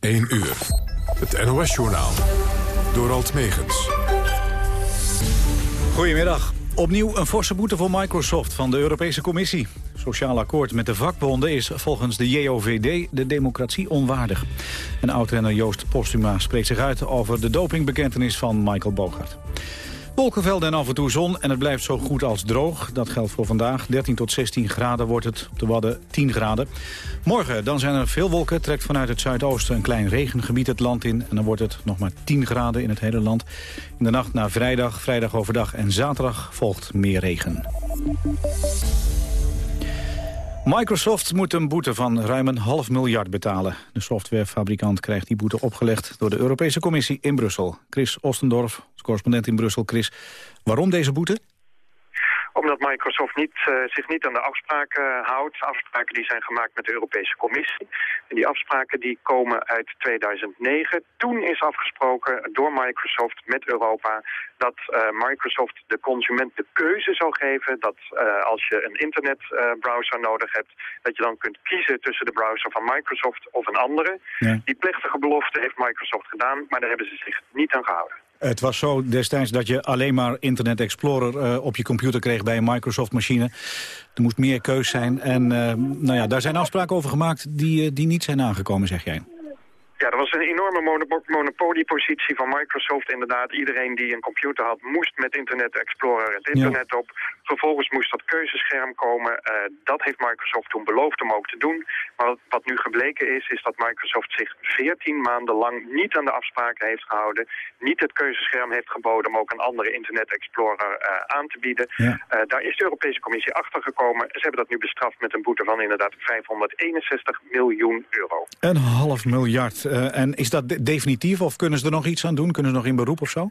1 uur. Het NOS-journaal. Door Alt Megens. Goedemiddag. Opnieuw een forse boete voor Microsoft van de Europese Commissie. Sociaal akkoord met de vakbonden is volgens de JOVD de democratie onwaardig. En oud-renner Joost Postuma spreekt zich uit over de dopingbekentenis van Michael Bogart. Wolkenvelden en af en toe zon en het blijft zo goed als droog. Dat geldt voor vandaag. 13 tot 16 graden wordt het. Op de Wadden 10 graden. Morgen dan zijn er veel wolken. Trekt vanuit het zuidoosten een klein regengebied het land in. En dan wordt het nog maar 10 graden in het hele land. In de nacht naar vrijdag, vrijdag overdag en zaterdag volgt meer regen. Microsoft moet een boete van ruim een half miljard betalen. De softwarefabrikant krijgt die boete opgelegd door de Europese Commissie in Brussel. Chris Ostendorf, correspondent in Brussel. Chris, waarom deze boete? Omdat Microsoft niet, uh, zich niet aan de afspraken houdt. Afspraken die zijn gemaakt met de Europese Commissie. En die afspraken die komen uit 2009. Toen is afgesproken door Microsoft met Europa dat uh, Microsoft de consument de keuze zou geven dat als je een internetbrowser nodig hebt, dat je dan kunt kiezen tussen de browser van Microsoft of een andere. Ja. Die plechtige belofte heeft Microsoft gedaan, maar daar hebben ze zich niet aan gehouden. Het was zo destijds dat je alleen maar Internet Explorer uh, op je computer kreeg bij een Microsoft-machine. Er moest meer keus zijn en uh, nou ja, daar zijn afspraken over gemaakt die, uh, die niet zijn aangekomen, zeg jij. Ja, er was een enorme monopoliepositie van Microsoft. Inderdaad, iedereen die een computer had, moest met Internet Explorer het internet ja. op. Vervolgens moest dat keuzescherm komen. Uh, dat heeft Microsoft toen beloofd om ook te doen. Maar wat, wat nu gebleken is, is dat Microsoft zich 14 maanden lang niet aan de afspraken heeft gehouden. Niet het keuzescherm heeft geboden om ook een andere Internet Explorer uh, aan te bieden. Ja. Uh, daar is de Europese Commissie achter gekomen. Ze hebben dat nu bestraft met een boete van inderdaad 561 miljoen euro. Een half miljard. Uh, en is dat de definitief of kunnen ze er nog iets aan doen? Kunnen ze nog in beroep of zo?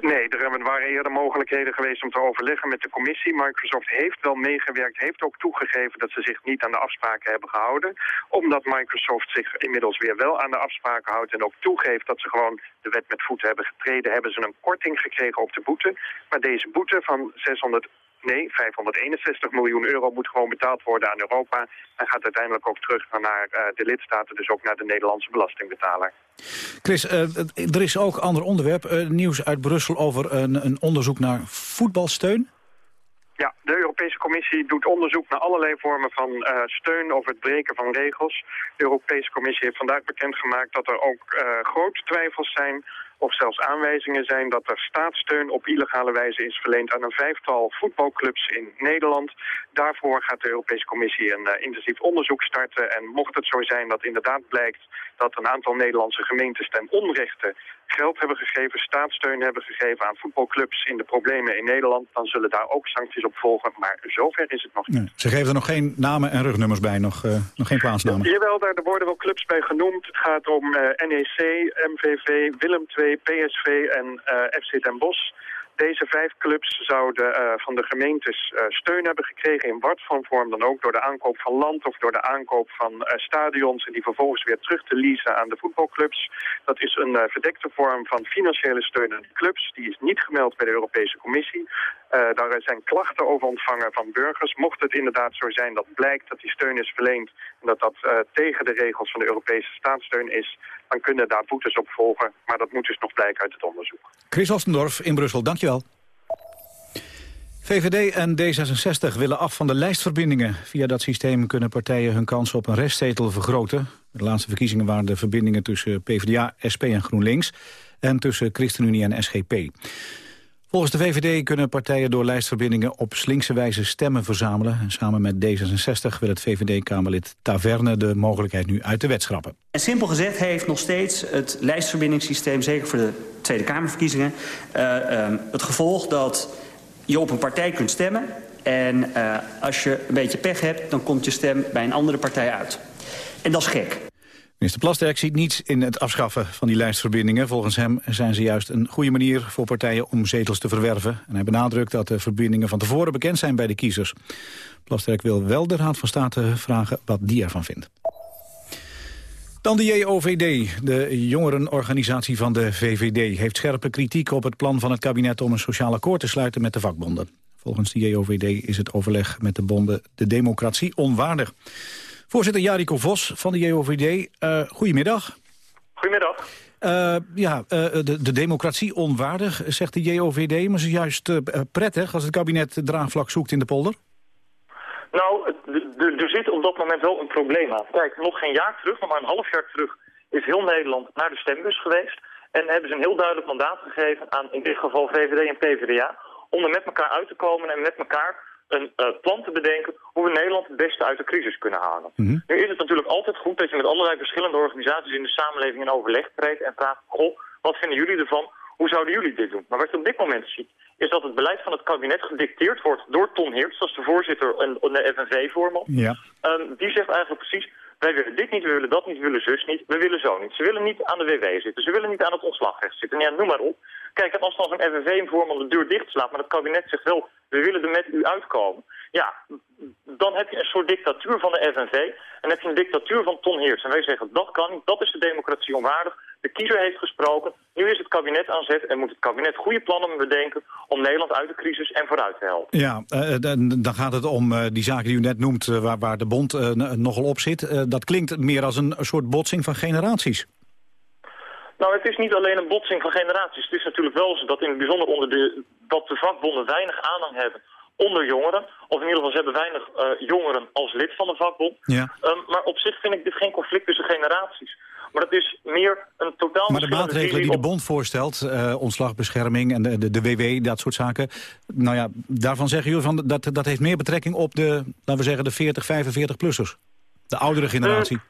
Nee, er waren eerder mogelijkheden geweest om te overleggen met de commissie. Microsoft heeft wel meegewerkt, heeft ook toegegeven dat ze zich niet aan de afspraken hebben gehouden. Omdat Microsoft zich inmiddels weer wel aan de afspraken houdt en ook toegeeft dat ze gewoon de wet met voeten hebben getreden, hebben ze een korting gekregen op de boete. Maar deze boete van 600 Nee, 561 miljoen euro moet gewoon betaald worden aan Europa. En gaat uiteindelijk ook terug naar uh, de lidstaten, dus ook naar de Nederlandse belastingbetaler. Chris, uh, er is ook ander onderwerp. Uh, nieuws uit Brussel over een, een onderzoek naar voetbalsteun. Ja, de Europese Commissie doet onderzoek naar allerlei vormen van uh, steun over het breken van regels. De Europese Commissie heeft vandaag bekendgemaakt dat er ook uh, grote twijfels zijn of zelfs aanwijzingen zijn dat er staatssteun op illegale wijze is verleend aan een vijftal voetbalclubs in Nederland. Daarvoor gaat de Europese Commissie een uh, intensief onderzoek starten. En mocht het zo zijn dat inderdaad blijkt dat een aantal Nederlandse gemeentes ten onrechte geld hebben gegeven, staatssteun hebben gegeven aan voetbalclubs in de problemen in Nederland, dan zullen daar ook sancties op volgen. Maar zover is het nog niet. Nee, ze geven er nog geen namen en rugnummers bij, nog, uh, nog geen plaatsnamen? Jawel, daar worden wel clubs bij genoemd. Het gaat om uh, NEC, MVV, Willem II, PSV en uh, FC Den Bosch. Deze vijf clubs zouden uh, van de gemeentes uh, steun hebben gekregen in wat van vorm dan ook door de aankoop van land of door de aankoop van uh, stadions en die vervolgens weer terug te leasen aan de voetbalclubs. Dat is een verdekte vorm van financiële steun aan clubs. Die is niet gemeld bij de Europese Commissie. daar zijn klachten over ontvangen van burgers. Mocht het inderdaad zo zijn dat blijkt dat die steun is verleend en dat dat tegen de regels van de Europese staatssteun is, dan kunnen daar boetes op volgen. Maar dat moet dus nog blijken uit het onderzoek. Chris Ostendorf in Brussel, dankjewel. VVD en D66 willen af van de lijstverbindingen. Via dat systeem kunnen partijen hun kansen op een restzetel vergroten. De laatste verkiezingen waren de verbindingen tussen PvdA, SP en GroenLinks... en tussen ChristenUnie en SGP. Volgens de VVD kunnen partijen door lijstverbindingen op slinkse wijze stemmen verzamelen. En samen met D66 wil het VVD-Kamerlid Taverne de mogelijkheid nu uit de wet schrappen. En simpel gezegd heeft nog steeds het lijstverbindingssysteem, zeker voor de Tweede Kamerverkiezingen, uh, het gevolg dat je op een partij kunt stemmen. En uh, als je een beetje pech hebt, dan komt je stem bij een andere partij uit. En dat is gek. Minister Plasterk ziet niets in het afschaffen van die lijstverbindingen. Volgens hem zijn ze juist een goede manier voor partijen om zetels te verwerven. En hij benadrukt dat de verbindingen van tevoren bekend zijn bij de kiezers. Plasterk wil wel de Raad van State vragen wat die ervan vindt. Dan de JOVD, de jongerenorganisatie van de VVD... heeft scherpe kritiek op het plan van het kabinet om een sociaal akkoord te sluiten met de vakbonden. Volgens de JOVD is het overleg met de bonden de democratie onwaardig. Voorzitter Jariko Vos van de JOVD, uh, goedemiddag. Goedemiddag. Uh, ja, uh, de, de, democratie onwaardig, zegt de JOVD. Maar is juist prettig als het kabinet draagvlak zoekt in de polder? Nou, er zit op dat moment wel een probleem aan. Kijk, nog geen jaar terug, nog maar een half jaar terug... is heel Nederland naar de stembus geweest. En hebben ze een heel duidelijk mandaat gegeven aan in dit geval VVD en PvdA... om er met elkaar uit te komen en met elkaar een uh, plan te bedenken hoe we Nederland het beste uit de crisis kunnen halen. Mhm. Nu is het natuurlijk altijd goed dat je met allerlei verschillende organisaties in de samenleving in overleg treedt en vraagt, goh, wat vinden jullie ervan? Hoe zouden jullie dit doen? Maar wat je op dit moment ziet, is dat het beleid van het kabinet gedicteerd wordt door Ton Heerts, dat is de voorzitter en de FNV-voorman. Ja. Um, die zegt eigenlijk precies, wij willen dit niet, we willen dat niet, we willen zus niet, we willen zo niet. Ze willen niet aan de WW zitten, ze willen niet aan het ontslagrecht zitten. Ja, noem maar op. Kijk, en als dan zo'n FNV-voorman de deur dicht slaat, maar het kabinet zegt wel, we willen er met u uitkomen. Ja, dan heb je een soort dictatuur van de FNV en heb je een dictatuur van Ton Heers. En wij zeggen, dat kan niet, dat is de democratie onwaardig. De kiezer heeft gesproken, nu is het kabinet aan zet en moet het kabinet goede plannen bedenken om Nederland uit de crisis en vooruit te helpen. Ja, uh, dan gaat het om uh, die zaken die u net noemt, waar, waar, de bond nogal op zit. dat klinkt meer als een soort botsing van generaties. Nou, het is niet alleen een botsing van generaties. Het is natuurlijk wel zo dat in het bijzonder onder de, dat de vakbonden weinig aanhang hebben onder jongeren. Of in ieder geval, ze hebben weinig uh, jongeren als lid van de vakbond. Ja. Um, maar op zich vind ik dit geen conflict tussen generaties. Maar dat is meer een totaal... Maar de maatregelen die de bond voorstelt, uh, ontslagbescherming en de, de, de, WW, dat soort zaken... nou ja, daarvan zeggen jullie van dat, dat heeft meer betrekking op de, laten we zeggen, de 40, 45-plussers. De oudere generatie. Uh,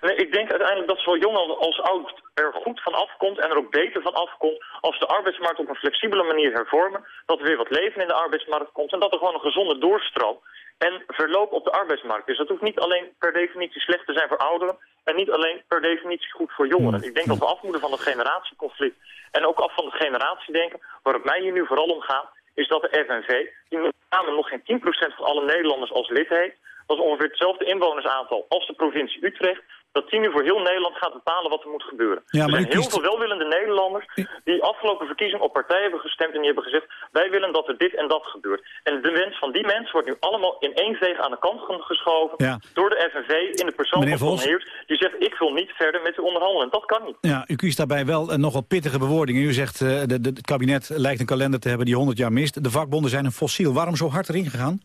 Nee, ik denk uiteindelijk dat zowel jong als oud er goed van afkomt en er ook beter van afkomt als de arbeidsmarkt op een flexibele manier hervormen, dat er weer wat leven in de arbeidsmarkt komt en dat er gewoon een gezonde doorstroom en verloop op de arbeidsmarkt is. Dat hoeft niet alleen per definitie slecht te zijn voor ouderen en niet alleen per definitie goed voor jongeren. Ik denk dat we af moeten van het generatieconflict en ook af van het generatiedenken. Waar het mij hier nu vooral om gaat, is dat de FNV, die met name nog geen 10% van alle Nederlanders als lid heeft, dat is ongeveer hetzelfde inwonersaantal als de provincie Utrecht dat die nu voor heel Nederland gaat bepalen wat er moet gebeuren. Ja, er zijn heel veel welwillende Nederlanders die afgelopen verkiezingen op partijen hebben gestemd en die hebben gezegd, wij willen dat er dit en dat gebeurt. En de wens van die mensen wordt nu allemaal in één veeg aan de kant geschoven door de FNV in de persoon Meneer van Heers. Die zegt, ik wil niet verder met u onderhandelen. Dat kan niet. Ja, u kiest daarbij wel een nogal pittige bewoordingen. U zegt, uh, de, de, het kabinet lijkt een kalender te hebben die 100 jaar mist. De vakbonden zijn een fossiel. Waarom zo hard erin gegaan?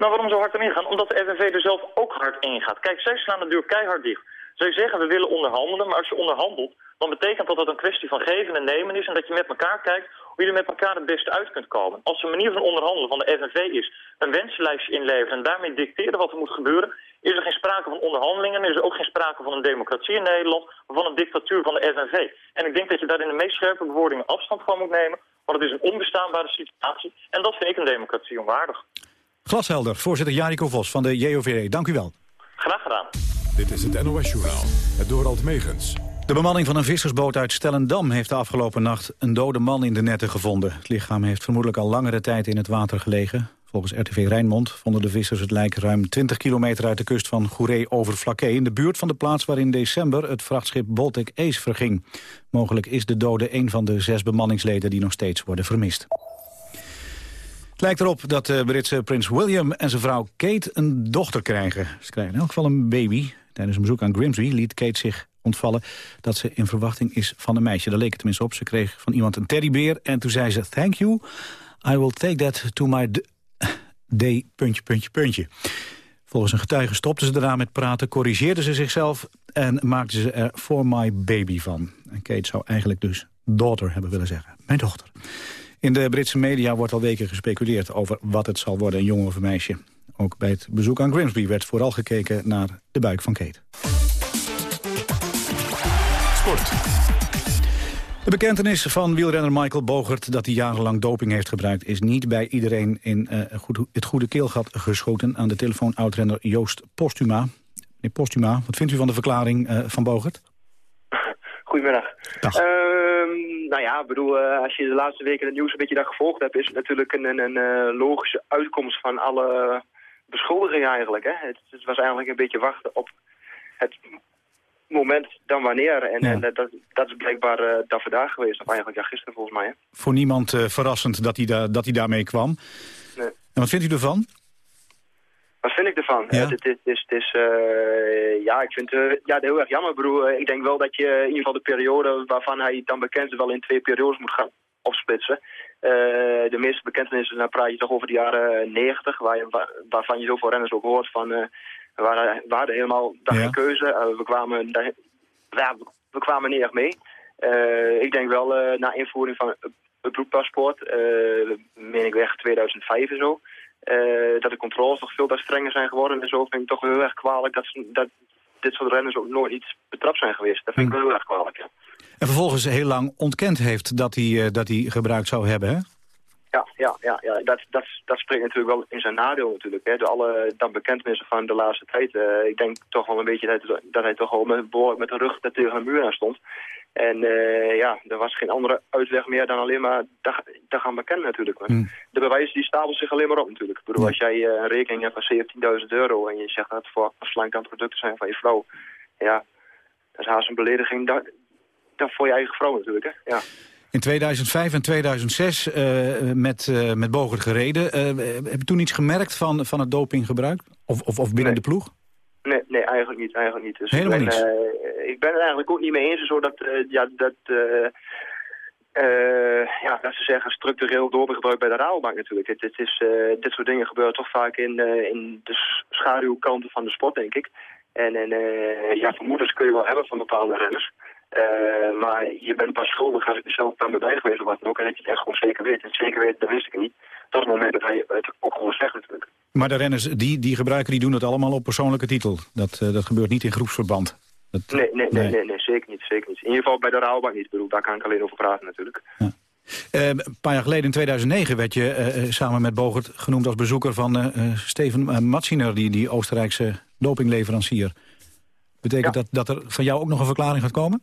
Nou, waarom zo hard erin gaan? Omdat de FNV er zelf ook hard in gaat. Kijk, zij slaan de deur keihard dicht. Zij zeggen we willen onderhandelen, maar als je onderhandelt... dan betekent dat dat een kwestie van geven en nemen is... en dat je met elkaar kijkt hoe je er met elkaar het beste uit kunt komen. Als de manier van onderhandelen van de FNV is een wensenlijstje inleveren... en daarmee dicteren wat er moet gebeuren... is er geen sprake van onderhandelingen... is er ook geen sprake van een democratie in Nederland... maar van een dictatuur van de FNV. En ik denk dat je daar in de meest scherpe bewoordingen afstand van moet nemen... want het is een onbestaanbare situatie en dat vind ik een democratie onwaardig. Glashelder, voorzitter Jariko Vos van de JOVD. Dank u wel. Graag gedaan. Dit is het NOS-journaal, het Dorald Megens. De bemanning van een vissersboot uit Stellendam heeft de afgelopen nacht een dode man in de netten gevonden. Het lichaam heeft vermoedelijk al langere tijd in het water gelegen. Volgens RTV Rijnmond vonden de vissers het lijk ruim 20 kilometer uit de kust van Goeree over Flaké... in de buurt van de plaats waar in december het vrachtschip Baltic Ace verging. Mogelijk is de dode een van de zes bemanningsleden die nog steeds worden vermist. Het lijkt erop dat de Britse prins William en zijn vrouw Kate een dochter krijgen. Ze krijgen in elk geval een baby. Tijdens een bezoek aan Grimsby liet Kate zich ontvallen dat ze in verwachting is van een meisje. Daar leek het tenminste op. Ze kreeg van iemand een teddybeer en toen zei ze... Thank you, I will take that to my day, puntje, puntje, puntje. Volgens een getuige stopte ze daarna met praten, corrigeerde ze zichzelf... en maakte ze er For My Baby van. En Kate zou eigenlijk dus daughter hebben willen zeggen. Mijn dochter. In de Britse media wordt al weken gespeculeerd over wat het zal worden, een jongen of een meisje. Ook bij het bezoek aan Grimsby werd vooral gekeken naar de buik van Kate. Sport. De bekentenis van wielrenner Michael Bogert dat hij jarenlang doping heeft gebruikt... is niet bij iedereen in uh, het goede keelgat geschoten. Aan de telefoon oudrenner Joost Postuma. Meneer Postuma, wat vindt u van de verklaring uh, van Bogert? Goedemiddag. Dag. Ehm, nou ja, bedoel, uh, als je de laatste weken het nieuws een beetje daar gevolgd hebt... is het natuurlijk een, een, een uh, logische uitkomst van alle beschuldigingen eigenlijk. Hè? Het, het, was eigenlijk een beetje wachten op het moment dan wanneer. En, ja. en dat, dat is blijkbaar uh, dat vandaag geweest, of eigenlijk ja, gisteren volgens mij. Hè? Voor niemand verrassend dat hij, da dat hij daarmee kwam. Nee. En wat vindt u ervan? Wat vind ik ervan? Ja? Het, het, is, het is uh, ja, ik vind uh, ja, het heel erg jammer, broer. Ik denk wel dat je in ieder geval de periode waarvan hij dan bekend is wel in twee periodes moet gaan opsplitsen. Uh, de meeste bekentenissen, dan praat je toch over de jaren 90, waar je, waar, waarvan je zoveel renners ook hoort van, we waren, we hadden helemaal daar ja. geen keuze. we kwamen, daar, ja, we kwamen niet echt mee. ik denk wel na invoering van het bloedpaspoort, meen ik weg 2005 en zo, uh, dat de controles nog veel te strenger zijn geworden. En zo vind ik toch heel erg kwalijk dat, dat dit soort renners ook nooit iets betrapt zijn geweest. Dat vind ik wel heel erg kwalijk, ja. En vervolgens heel lang ontkend heeft dat hij, uh, dat hij gebruikt zou hebben, hè? Ja, ja, ja, ja. Dat, dat, dat spreekt natuurlijk wel in zijn nadeel natuurlijk. Hè. Door alle dan bekentenissen van de laatste tijd. Uh, ik denk toch wel een beetje dat, dat hij toch al met, met de rug tegen een muur aan stond. En uh, ja, er was geen andere uitweg meer dan alleen maar te gaan bekennen natuurlijk. Hmm. De bewijzen die stapelen zich alleen maar op natuurlijk. Ik bedoel, als jij uh, een rekening hebt van 17.000 euro en je zegt dat het voor slank producten zijn van je vrouw. Ja, dat is haast een belediging dat, dat voor je eigen vrouw natuurlijk. Hè? Ja. In 2005 en 2006 uh, met, uh, met Bogert gereden. Heb je toen iets gemerkt van, van het dopinggebruik? Of, of, of binnen nee. de ploeg? Nee, nee, eigenlijk niet. Eigenlijk niet. Dus Helemaal niets? Ik ben het eigenlijk ook niet mee eens. Zodat, ja, dat, ja, dat ze zeggen structureel dopinggebruik bij de Rabobank natuurlijk. Het, het is, dit soort dingen gebeuren toch vaak in, in de schaduwkanten van de sport, denk ik. En, en ja, vermoedens kun je wel hebben van bepaalde renners. Uh, maar je bent pas schuldig als ik er zelf dan bij geweest of wat ook. En dat je het echt gewoon zeker weet. En zeker weet, dat wist ik niet. Dat is het moment dat hij het ook gewoon zegt natuurlijk. Maar de renners die, die gebruiken, die doen het allemaal op persoonlijke titel. Dat, uh, dat gebeurt niet in groepsverband. Dat, nee, nee, nee, nee, nee, zeker niet, zeker niet. In ieder geval bij de Rabobank niet. Bedoel, daar kan ik alleen over praten natuurlijk. Ja. Uh, een paar jaar geleden, in 2009, werd je uh, samen met Bogert genoemd als bezoeker van uh, Steven Matziner, die, die Oostenrijkse dopingleverancier. Betekent ja. dat dat er van jou ook nog een verklaring gaat komen?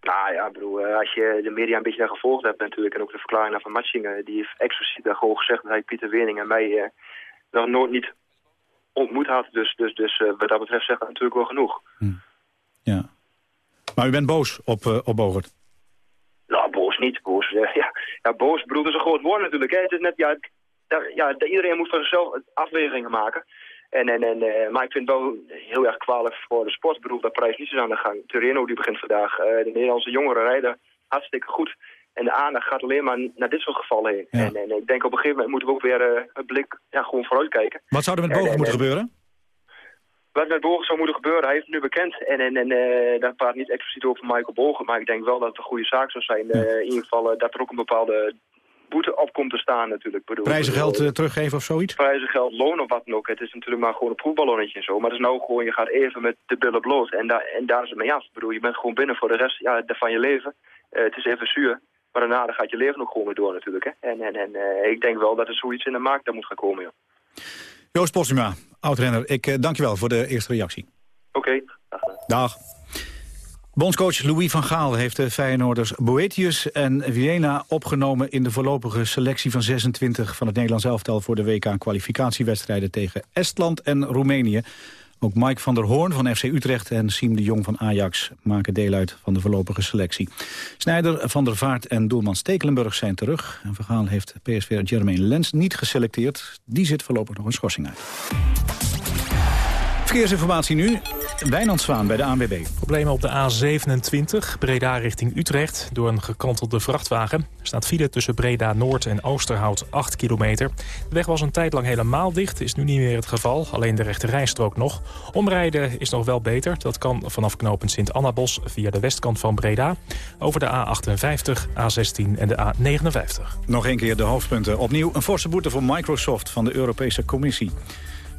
Nou ja, bedoel, als je de media een beetje daar gevolgd hebt natuurlijk... en ook de verklaring van Matschingen... die heeft expliciet daar gewoon gezegd dat hij Pieter Wening en mij nog nooit niet ontmoet had. Dus, dus, dus wat dat betreft zegt dat natuurlijk wel genoeg. Hm. Ja. Maar u bent boos op, uh, op Bogert? Nou, boos niet. Boos, ja, ja, boos bedoel, is een groot woord natuurlijk. Hè. Het is net, ja, daar, ja, iedereen moet voor zichzelf afwegingen maken... En, en, en, uh, maar ik vind het wel heel erg kwalijk voor de sport. Ik bedoel, dat prijs niet is aan de gang. Tureno die begint vandaag. De Nederlandse jongeren rijden hartstikke goed. En de aandacht gaat alleen maar naar dit soort gevallen heen. Ja. En, en, ik denk op een gegeven moment moeten we ook weer uh, een blik ja, gewoon vooruit kijken. Wat zou er met Bogen moeten gebeuren? Wat met Bogen zou moeten gebeuren, hij heeft het nu bekend. En, en, en uh, daar praat niet expliciet over Michael Bogen. Maar ik denk wel dat het een goede zaak zou zijn. Ja. in ieder geval dat er ook een bepaalde boete op komt te staan natuurlijk. Bedoel, Prijzengeld uh, teruggeven of zoiets? Prijzengeld, loon of wat dan ook. Het is natuurlijk maar gewoon een proefballonnetje en zo. Maar het is nou gewoon, je gaat even met de billen bloot. En, daar en daar is het mee af. Ik bedoel, je bent gewoon binnen voor de rest ja, van je leven. Uh, het is even zuur. Maar daarna dan gaat je leven nog gewoon weer door natuurlijk. Hè. En, en, en uh, ik denk wel dat er zoiets in de markt daar moet gaan komen. Ja. Joost Postuma, oud-renner. Ik uh, dank je wel voor de eerste reactie. Oké. Okay. Dag. Bondscoach Louis van Gaal heeft de Feyenoorders Boetius en Vienna opgenomen in de voorlopige selectie van 26 van het Nederlands elftal voor de WK-kwalificatiewedstrijden tegen Estland en Roemenië. Ook Mike van der Hoorn van FC Utrecht en Siem de Jong van Ajax maken deel uit van de voorlopige selectie. Snijder, Van der Vaart en doelman Stekelenburg zijn terug. En Van Gaal heeft PSV Jermaine Lens niet geselecteerd. Die zit voorlopig nog een schorsing uit. Verkeersinformatie nu. Wijnand Zwaan bij de ANWB. Problemen op de A27, Breda richting Utrecht, door een gekantelde vrachtwagen. Er staat file tussen Breda Noord en Oosterhout 8 kilometer. De weg was een tijd lang helemaal dicht, is nu niet meer het geval. Alleen de rechte rijstrook nog. Omrijden is nog wel beter. Dat kan vanaf knooppunt Sint-Annabos via de westkant van Breda. Over de A58, A16 en de A59. Nog een keer de hoofdpunten. Opnieuw een forse boete voor Microsoft van de Europese Commissie.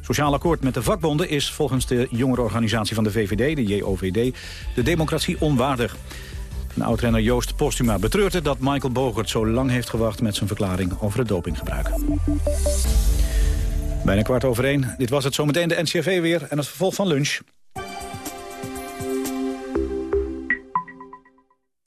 Sociaal akkoord met de vakbonden is volgens de jongerenorganisatie van de VVD, de JOVD, de democratie onwaardig. Een oud-renner Joost Postuma betreurt het dat Michael Bogert zo lang heeft gewacht met zijn verklaring over het dopinggebruik. Bijna kwart over één. Dit was het zometeen de NCRV weer en het vervolg van lunch.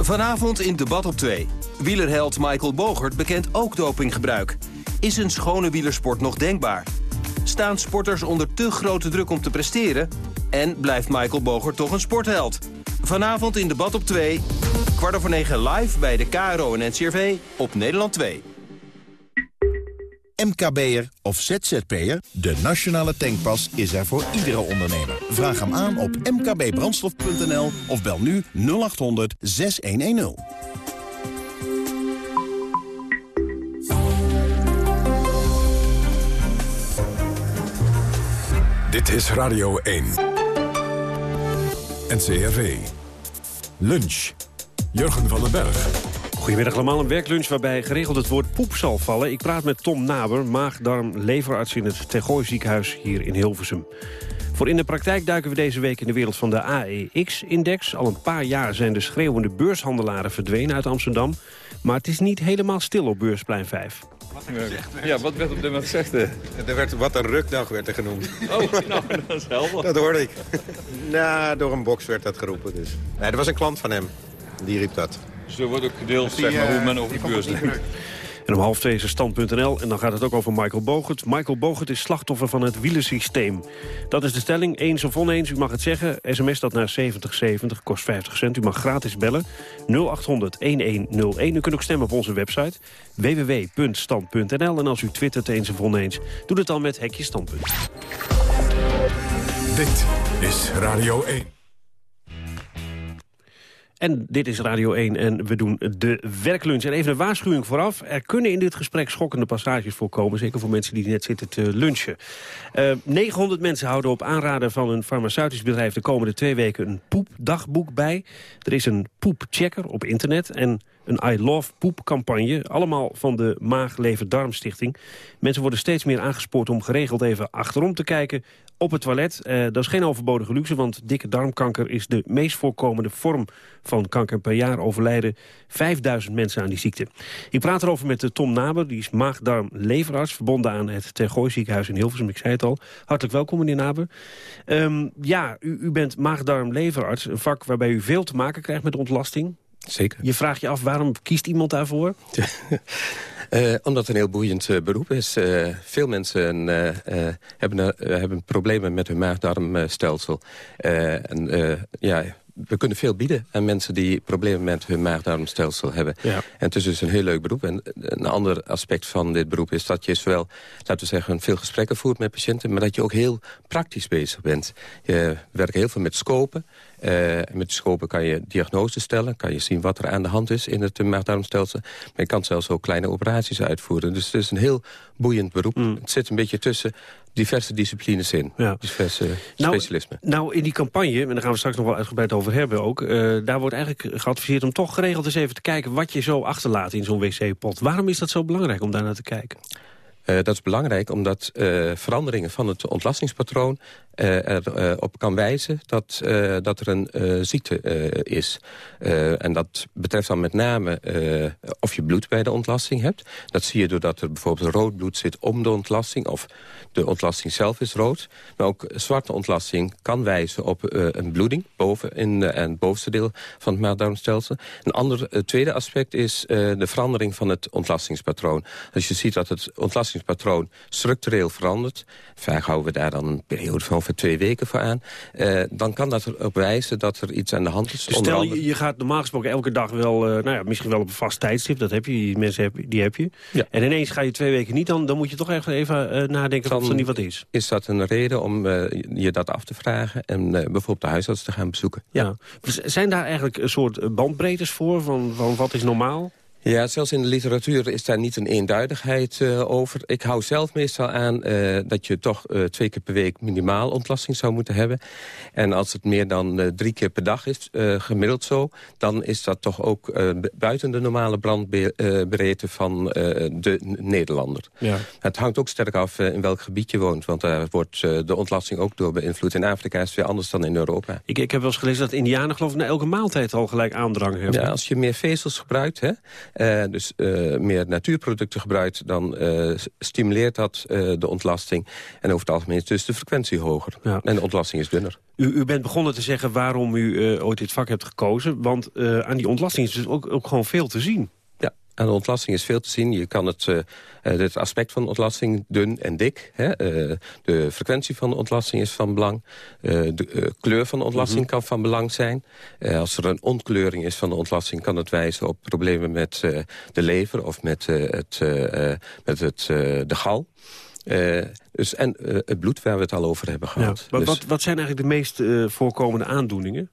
Vanavond in Debat op 2. Wielerheld Michael Bogert bekent ook dopinggebruik. Is een schone wielersport nog denkbaar? Staan sporters onder te grote druk om te presteren? En blijft Michael Bogert toch een sportheld? Vanavond in Debat op 2. Kwart over negen live bij de KRO en NCRV op Nederland 2. MKB'er of ZZP'er? De nationale tankpas is er voor iedere ondernemer. Vraag hem aan op mkbbrandstof.nl of bel nu 0800 6110. Dit is Radio 1. NCRV. Lunch. Jurgen van den Berg. Goedemiddag allemaal, een werklunch waarbij geregeld het woord poep zal vallen. Ik praat met Tom Naber, maag-darm-leverarts in het Tergooi ziekenhuis hier in Hilversum. Voor in de praktijk duiken we deze week in de wereld van de AEX-index. Al een paar jaar zijn de schreeuwende beurshandelaren verdwenen uit Amsterdam. Maar het is niet helemaal stil op beursplein 5. Ja, wat werd op dit moment gezegd? Er werd wat een rukdag werd er genoemd. Oh, nou, dat is helder. Dat hoorde ik. Ja, door een box werd dat geroepen. Dus. Nee, er was een klant van hem. Die riep dat. Dus er wordt ook gedeeld zeg maar, hoe men over de beurs denkt. En om half twee is er stand.nl en dan gaat het ook over Michael Bogert. Michael Bogert is slachtoffer van het wielensysteem. Dat is de stelling, eens of oneens, u mag het zeggen. SMS dat naar 7070, kost 50 cent. U mag gratis bellen, 0800-1101. U kunt ook stemmen op onze website, www.stand.nl. En als u twittert eens of oneens, doe het dan met Hekje Standpunt. Dit is Radio 1. En dit is Radio 1 en we doen de werklunch. En even een waarschuwing vooraf. Er kunnen in dit gesprek schokkende passages voorkomen. Zeker voor mensen die net zitten te lunchen. Uh, eh, 900 mensen houden op aanraden van een farmaceutisch bedrijf... de komende twee weken een poepdagboek bij. Er is een poepchecker op internet en een I Love Poep campagne. Allemaal van de Maag Lever Darmstichting. Mensen worden steeds meer aangespoord om geregeld even achterom te kijken op het toilet. Uh, dat is geen overbodige luxe, want dikke darmkanker is de meest voorkomende vorm van kanker. Per jaar overlijden 5000 mensen aan die ziekte. Ik praat erover met Tom Naber, die is maag-darm-leverarts... verbonden aan het Tergooi ziekenhuis in Hilversum, ik zei het al. Hartelijk welkom, meneer Naber. Um, ja, u, u bent maag-darm-leverarts, een vak waarbij u veel te maken krijgt met ontlasting. Zeker. Je vraagt je af, waarom kiest iemand daarvoor? Uh, omdat het een heel boeiend uh, beroep is. Uh, veel mensen hebben, hebben problemen met hun maag-darmstelsel. en ja, we kunnen veel bieden aan mensen die problemen met hun maag-darmstelsel hebben. Ja. En het is dus een heel leuk beroep. En een ander aspect van dit beroep is dat je zowel, laten we zeggen, veel gesprekken voert met patiënten, maar dat je ook heel praktisch bezig bent. Je werkt heel veel met scopen. Uh, met scopen kan je diagnose stellen, kan je zien wat er aan de hand is in het maag-darmstelsel. Maar je kan zelfs ook kleine operaties uitvoeren. Dus het is een heel boeiend beroep. Mm. Het zit een beetje tussen diverse disciplines in. Ja. Diverse nou, specialismen. Nou, in die campagne, en daar gaan we straks nog wel uitgebreid over hebben ook... Uh, daar wordt eigenlijk geadviseerd om toch geregeld eens even te kijken... wat je zo achterlaat in zo'n wc-pot. Waarom is dat zo belangrijk om daar naar te kijken? Uh, dat is belangrijk omdat uh, veranderingen van het ontlastingspatroon uh, erop kan wijzen dat, dat er een ziekte is. en dat betreft dan met name of je bloed bij de ontlasting hebt. Dat zie je doordat er bijvoorbeeld rood bloed zit om de ontlasting... of de ontlasting zelf is rood. Maar ook zwarte ontlasting kan wijzen op een bloeding... boven in het bovenste deel van het maagdarmstelsel. Een ander tweede aspect is de verandering van het ontlastingspatroon. Als je ziet dat het ontlasting patroon structureel verandert... vaak houden we daar dan een periode van ongeveer twee weken voor aan... Uh, dan kan dat erop wijzen dat er iets aan de hand is. Dus stel, je, je gaat normaal gesproken elke dag wel, uh, nou ja, misschien wel op een vast tijdstip... dat heb je, die mensen heb, die heb je. Ja. En ineens ga je twee weken niet, dan, dan moet je toch echt even uh, nadenken dan of er niet wat is. Is dat een reden om je dat af te vragen... en bijvoorbeeld de huisarts te gaan bezoeken? Ja. Zijn daar eigenlijk een soort bandbreedtes voor, van, van wat is normaal? Ja, zelfs in de literatuur is daar niet een eenduidigheid uh, over. Ik hou zelf meestal aan uh, dat je toch uh, twee keer per week minimaal ontlasting zou moeten hebben. En als het meer dan drie keer per dag is, gemiddeld zo... dan is dat toch ook buiten de normale brandbreedte van de Nederlander. Ja. Het hangt ook sterk af in welk gebied je woont. Want daar wordt de ontlasting ook door beïnvloed. In Afrika is het weer anders dan in Europa. Ik, ik heb wel eens gelezen dat Indianen geloof ik na elke maaltijd al gelijk aandrang hebben. Ja, als je meer vezels gebruikt... Hè, uh, dus uh, meer natuurproducten gebruikt... dan uh, stimuleert dat de ontlasting. En over het algemeen is dus de frequentie hoger. Ja. En de ontlasting is dunner. U, u, bent begonnen te zeggen waarom u ooit dit vak hebt gekozen. Want aan die ontlasting is dus ook, ook gewoon veel te zien. Aan de ontlasting is veel te zien. Je kan het, uh, het aspect van de ontlasting dun en dik. Hè? Uh, de frequentie van de ontlasting is van belang. Uh, de kleur van de ontlasting mm -hmm. kan van belang zijn. als er een ontkleuring is van de ontlasting... kan het wijzen op problemen met de lever of met, het, met het, de gal. dus, en het bloed waar we het al over hebben gehad. Ja, dus... wat, wat zijn eigenlijk de meest voorkomende aandoeningen?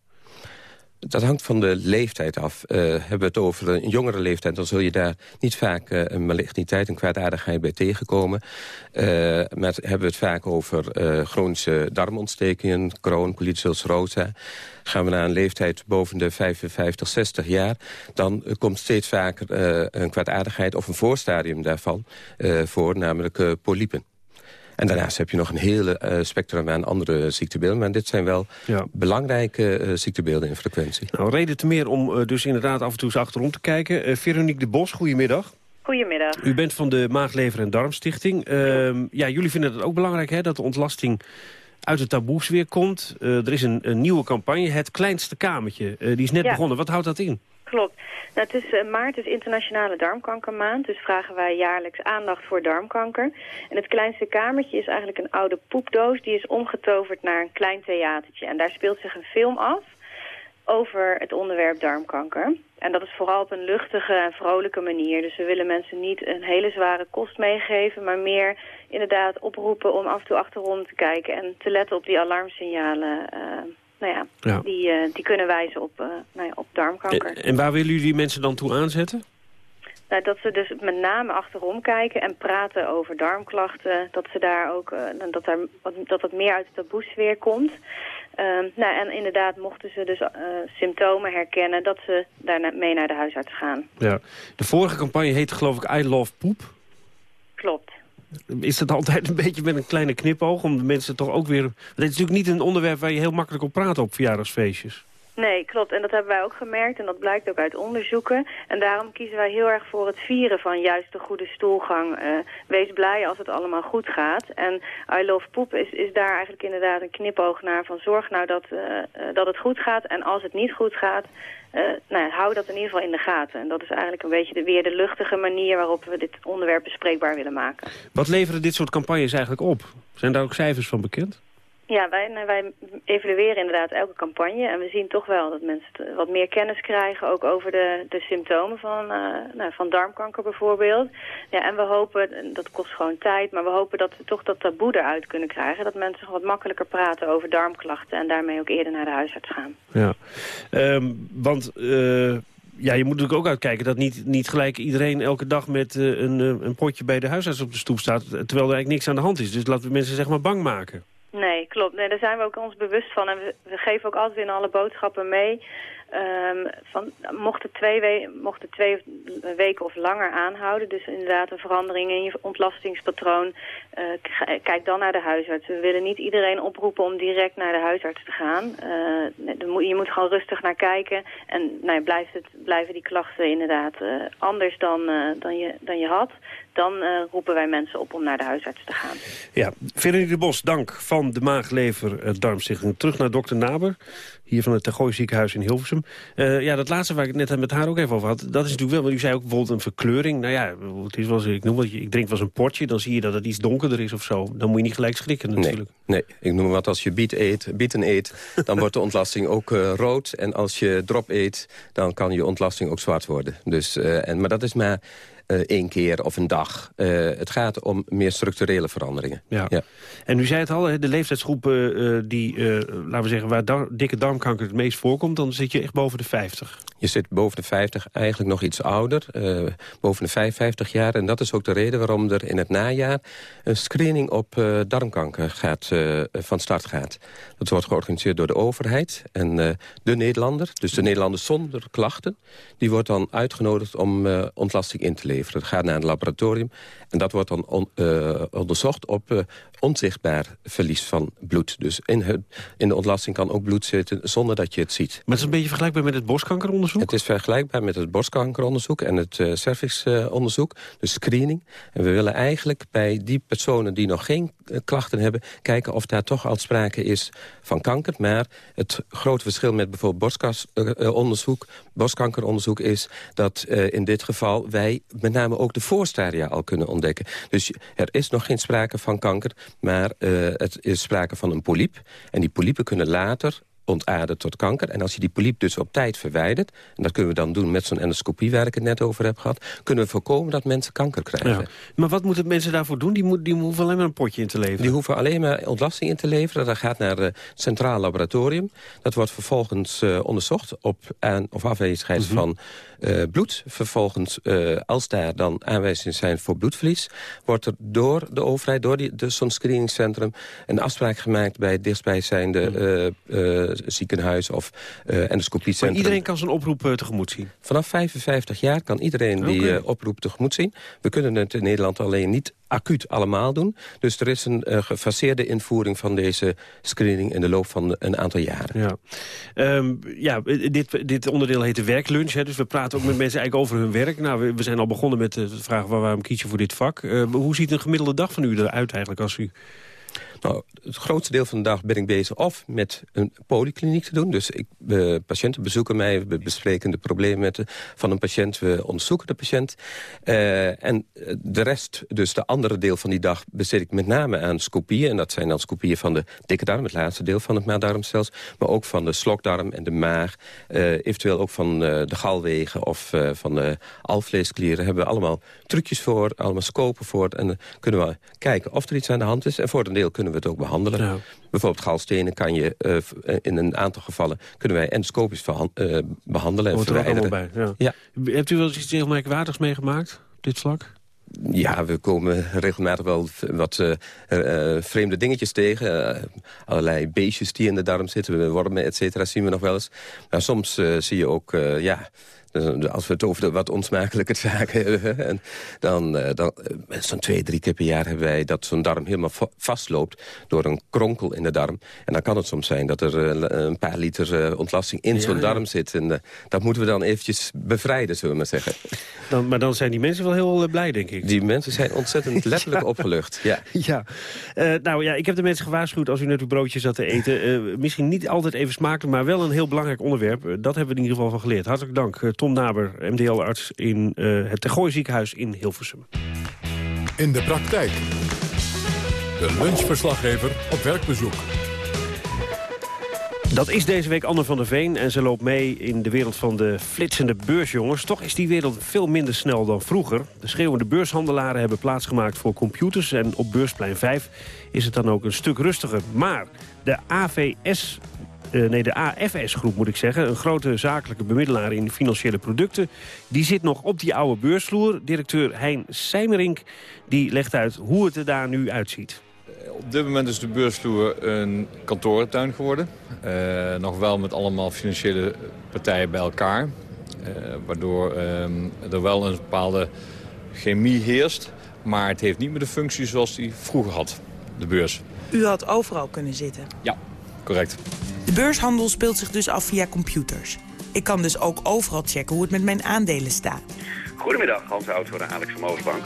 Dat hangt van de leeftijd af. Uh, hebben we het over een jongere leeftijd... dan zul je daar niet vaak uh, een maligniteit, een kwaadaardigheid bij tegenkomen. Uh, maar hebben we het vaak over chronische darmontstekingen... kroon, colitis ulcerosa. Gaan we naar een leeftijd boven de 55, 60 jaar... dan komt steeds vaker een kwaadaardigheid of een voorstadium daarvan voor... namelijk polypen. En daarnaast heb je nog een hele uh, spectrum aan andere ziektebeelden. Maar dit zijn wel ja. belangrijke uh, ziektebeelden in frequentie. Nou, reden te meer om uh, dus inderdaad af en toe eens achterom te kijken. Veronique de Bos, goedemiddag. Goedemiddag. U bent van de Maag, Lever en Darmstichting. Ehm, ja, jullie vinden het ook belangrijk hè, dat de ontlasting uit de taboes weer komt. er is een, een, nieuwe campagne, Het Kleinste Kamertje. die is net ja. begonnen. Wat houdt dat in? Klopt. Nou, het is, uh, maart is internationale darmkankermaand, dus vragen wij jaarlijks aandacht voor darmkanker. En het kleinste kamertje is eigenlijk een oude poepdoos, die is omgetoverd naar een klein theatertje. En daar speelt zich een film af over het onderwerp darmkanker. En dat is vooral op een luchtige en vrolijke manier. Dus we willen mensen niet een hele zware kost meegeven... maar meer inderdaad oproepen om af en toe achterom te kijken... en te letten op die alarmsignalen... Uh, nou ja, ja. Die, uh, die kunnen wijzen op, uh, nou ja, op darmkanker. En, en, waar willen jullie die mensen dan toe aanzetten? Nou, dat ze dus met name achterom kijken en praten over darmklachten. Dat ze daar ook, uh, dat, daar, dat het meer uit de taboesfeer komt. Ehm, nou, en inderdaad, mochten ze dus symptomen herkennen, dat ze daar mee naar de huisarts gaan. Ja. De vorige campagne heette geloof ik I Love Poep. Klopt. Is dat altijd een beetje met een kleine knipoog om de mensen toch ook weer... Het is natuurlijk niet een onderwerp waar je heel makkelijk op praat op verjaardagsfeestjes. Nee, klopt. En dat hebben wij ook gemerkt en dat blijkt ook uit onderzoeken. En daarom kiezen wij heel erg voor het vieren van juist de goede stoelgang. Uh, wees blij als het allemaal goed gaat. En I Love Poep is, is daar eigenlijk inderdaad een knipoog naar van zorg nou dat, uh, uh, dat het goed gaat. En als het niet goed gaat, nou, hou dat in ieder geval in de gaten. En dat is eigenlijk een beetje de, weer de luchtige manier waarop we dit onderwerp bespreekbaar willen maken. Wat leveren dit soort campagnes eigenlijk op? Zijn daar ook cijfers van bekend? Ja, wij, nou, wij evalueren inderdaad elke campagne. En we zien toch wel dat mensen wat meer kennis krijgen... ook over de, de symptomen van, uh, nou, van darmkanker bijvoorbeeld. Ja, en we hopen, dat kost gewoon tijd... maar we hopen dat we toch dat taboe eruit kunnen krijgen. Dat mensen wat makkelijker praten over darmklachten... en daarmee ook eerder naar de huisarts gaan. Ja, um, want... Uh ja, je moet natuurlijk ook uitkijken dat niet, niet gelijk iedereen elke dag met uh, een, een potje bij de huisarts op de stoep staat, terwijl er eigenlijk niks aan de hand is. Dus laten we mensen zeg maar bang maken. Nee, klopt. Nee, daar zijn we ook ons bewust van. En we, geven ook altijd in alle boodschappen mee... Um, van, mocht, het twee we mocht het twee weken of langer aanhouden, dus inderdaad een verandering in je ontlastingspatroon, uh, kijk dan naar de huisarts. We willen niet iedereen oproepen om direct naar de huisarts te gaan. Uh, je moet gewoon rustig naar kijken en nou blijft het, blijven die klachten inderdaad uh, anders dan, dan, je, dan je had. Dan roepen wij mensen op om naar de huisarts te gaan. Ja, Veronique de Bos, dank van de Maaglever Darmstichting. Terug naar dokter Naber hier van het Tegooi ziekenhuis in Hilversum. Uh, ja, dat laatste waar ik net met haar ook even over had... dat is natuurlijk wel, want u zei ook bijvoorbeeld een verkleuring. Nou ja, het is wel, ik noem wat, ik drink wel eens een potje... dan zie je dat het iets donkerder is of zo. Dan moet je niet gelijk schrikken natuurlijk. Nee, nee. ik noem wat als je biet eet, bieten eet... dan wordt de ontlasting ook uh, rood. En als je drop eet, dan kan je ontlasting ook zwart worden. Dus, uh, en, maar dat is maar eh, één keer of een dag. Eh, het gaat om meer structurele veranderingen. Ja. En u zei het al, de leeftijdsgroepen eh, die, laten we zeggen, waar dikke darmkanker het meest voorkomt, dan zit je echt boven de 50. Je zit boven de 50, eigenlijk nog iets ouder, eh, boven de 55 jaar. En dat is ook de reden waarom er in het najaar een screening op eh, darmkanker gaat, eh, van start gaat. Dat wordt georganiseerd door de overheid en eh, de Nederlander. Dus de Nederlander zonder klachten, die wordt dan uitgenodigd om eh, ontlasting in te leveren. Dat gaat naar een laboratorium en dat wordt dan on- eh, onderzocht op eh, onzichtbaar verlies van bloed. Dus in, het, in de ontlasting kan ook bloed zitten zonder dat je het ziet. Maar het is een beetje vergelijkbaar met het borstkankeronderzoek? Het is vergelijkbaar met het borstkankeronderzoek en het uh, cervixonderzoek, de screening. En we willen eigenlijk bij die personen die nog geen klachten hebben... kijken of daar toch al sprake is van kanker. Maar het grote verschil met bijvoorbeeld borstkasonderzoek, borstkankeronderzoek is... dat uh, in dit geval wij met name ook de voorstadia al kunnen ontdekken. Dus er is nog geen sprake van kanker, maar het is sprake van een polyp. En die polypen kunnen later ontaarden tot kanker. En als je die polyp dus op tijd verwijdert... en dat kunnen we dan doen met zo'n endoscopie waar ik het net over heb gehad... kunnen we voorkomen dat mensen kanker krijgen. Ja. Maar wat moeten mensen daarvoor doen? Die, moet, die hoeven alleen maar een potje in te leveren? Die hoeven alleen maar ontlasting in te leveren. Dat gaat naar het Centraal Laboratorium. Dat wordt vervolgens uh, onderzocht op aan- of afwezigheid mm -hmm. van uh, bloed. Vervolgens, uh, als daar dan aanwijzingen zijn voor bloedverlies... wordt er door de overheid, door dus zo'n screeningcentrum... een afspraak gemaakt bij het dichtstbijzijnde mm ziekenhuis of uh, endoscopiecentrum. Maar iedereen kan zijn oproep uh, tegemoet zien? Vanaf 55 jaar kan iedereen die okay. uh, oproep tegemoet zien. We kunnen het in Nederland alleen niet acuut allemaal doen. Dus er is een gefaseerde invoering van deze screening... in de loop van een aantal jaren. Ja, um, ja dit, dit onderdeel heet de werklunch. Hè, dus we praten ook met mensen eigenlijk over hun werk. Nou, we, we zijn al begonnen met de vraag waarom kies je voor dit vak. hoe ziet een gemiddelde dag van u eruit eigenlijk als u... Nou, het grootste deel van de dag ben ik bezig of met een polykliniek te doen. Dus ik, patiënten bezoeken mij, we bespreken de problemen met van een patiënt. We onderzoeken de patiënt. Uh, en de rest, dus de andere deel van die dag, besteed ik met name aan scopieën. En dat zijn dan scopieën van de dikke darm, het laatste deel van het maagdarmstelsel. Maar ook van de slokdarm en de maag. Uh, eventueel ook van de galwegen of van de alvleesklieren. Hebben we allemaal trucjes voor, allemaal scopen voor. En dan kunnen we kijken of er iets aan de hand is. En voor een deel kunnen we het ook behandelen. Ja. Bijvoorbeeld galstenen kan je uh, in een aantal gevallen kunnen wij endoscopisch uh, behandelen. en verwijderen. Bij, ja. Ja. Hebt u wel eens iets heel merkwaardigs meegemaakt op dit vlak? Ja, we komen regelmatig wel wat uh, uh, vreemde dingetjes tegen. Uh, allerlei beestjes die in de darm zitten, wormen, et cetera, zien we nog wel eens. Maar soms zie je ook, ja... Als we het over de wat onsmakelijke zaken hebben... En dan, dan zo'n twee, drie keer per jaar hebben wij dat zo'n darm helemaal vastloopt... door een kronkel in de darm. En dan kan het soms zijn dat er een paar liter ontlasting in ja, zo'n darm ja. zit. En dat moeten we dan eventjes bevrijden, zullen we maar zeggen. Dan, maar dan zijn die mensen wel heel blij, denk ik. Die mensen zijn ontzettend letterlijk ja. opgelucht. Ja. ja. Uh, nou ja, ik heb de mensen gewaarschuwd als u net uw broodje zat te eten. Uh, misschien niet altijd even smakelijk, maar wel een heel belangrijk onderwerp. Dat hebben we in ieder geval van geleerd. Hartelijk dank. Tom Naber, MDL-arts in het Tergooi ziekenhuis in Hilversum. In de praktijk. De lunchverslaggever op werkbezoek. Dat is deze week Anne van der Veen en ze loopt mee in de wereld van de flitsende beursjongens. Toch is die wereld veel minder snel dan vroeger. De schreeuwende beurshandelaren hebben plaatsgemaakt voor computers... en op Beursplein 5 is het dan ook een stuk rustiger. Maar de AVS uh, nee, de AFS-groep moet ik zeggen. Een grote zakelijke bemiddelaar in financiële producten. Die zit nog op die oude beursvloer. Directeur Hein Seimerink die legt uit hoe het er daar nu uitziet. Op dit moment is de beursvloer een kantorentuin geworden. Uh, nog wel met allemaal financiële partijen bij elkaar. Uh, waardoor uh, er wel een bepaalde chemie heerst. Maar het heeft niet meer de functie zoals die vroeger had, de beurs. U had overal kunnen zitten? Ja, correct. De beurshandel speelt zich dus af via computers. Ik kan dus ook overal checken hoe het met mijn aandelen staat. Goedemiddag, Hans Oud voor de Alex Vermogensbank.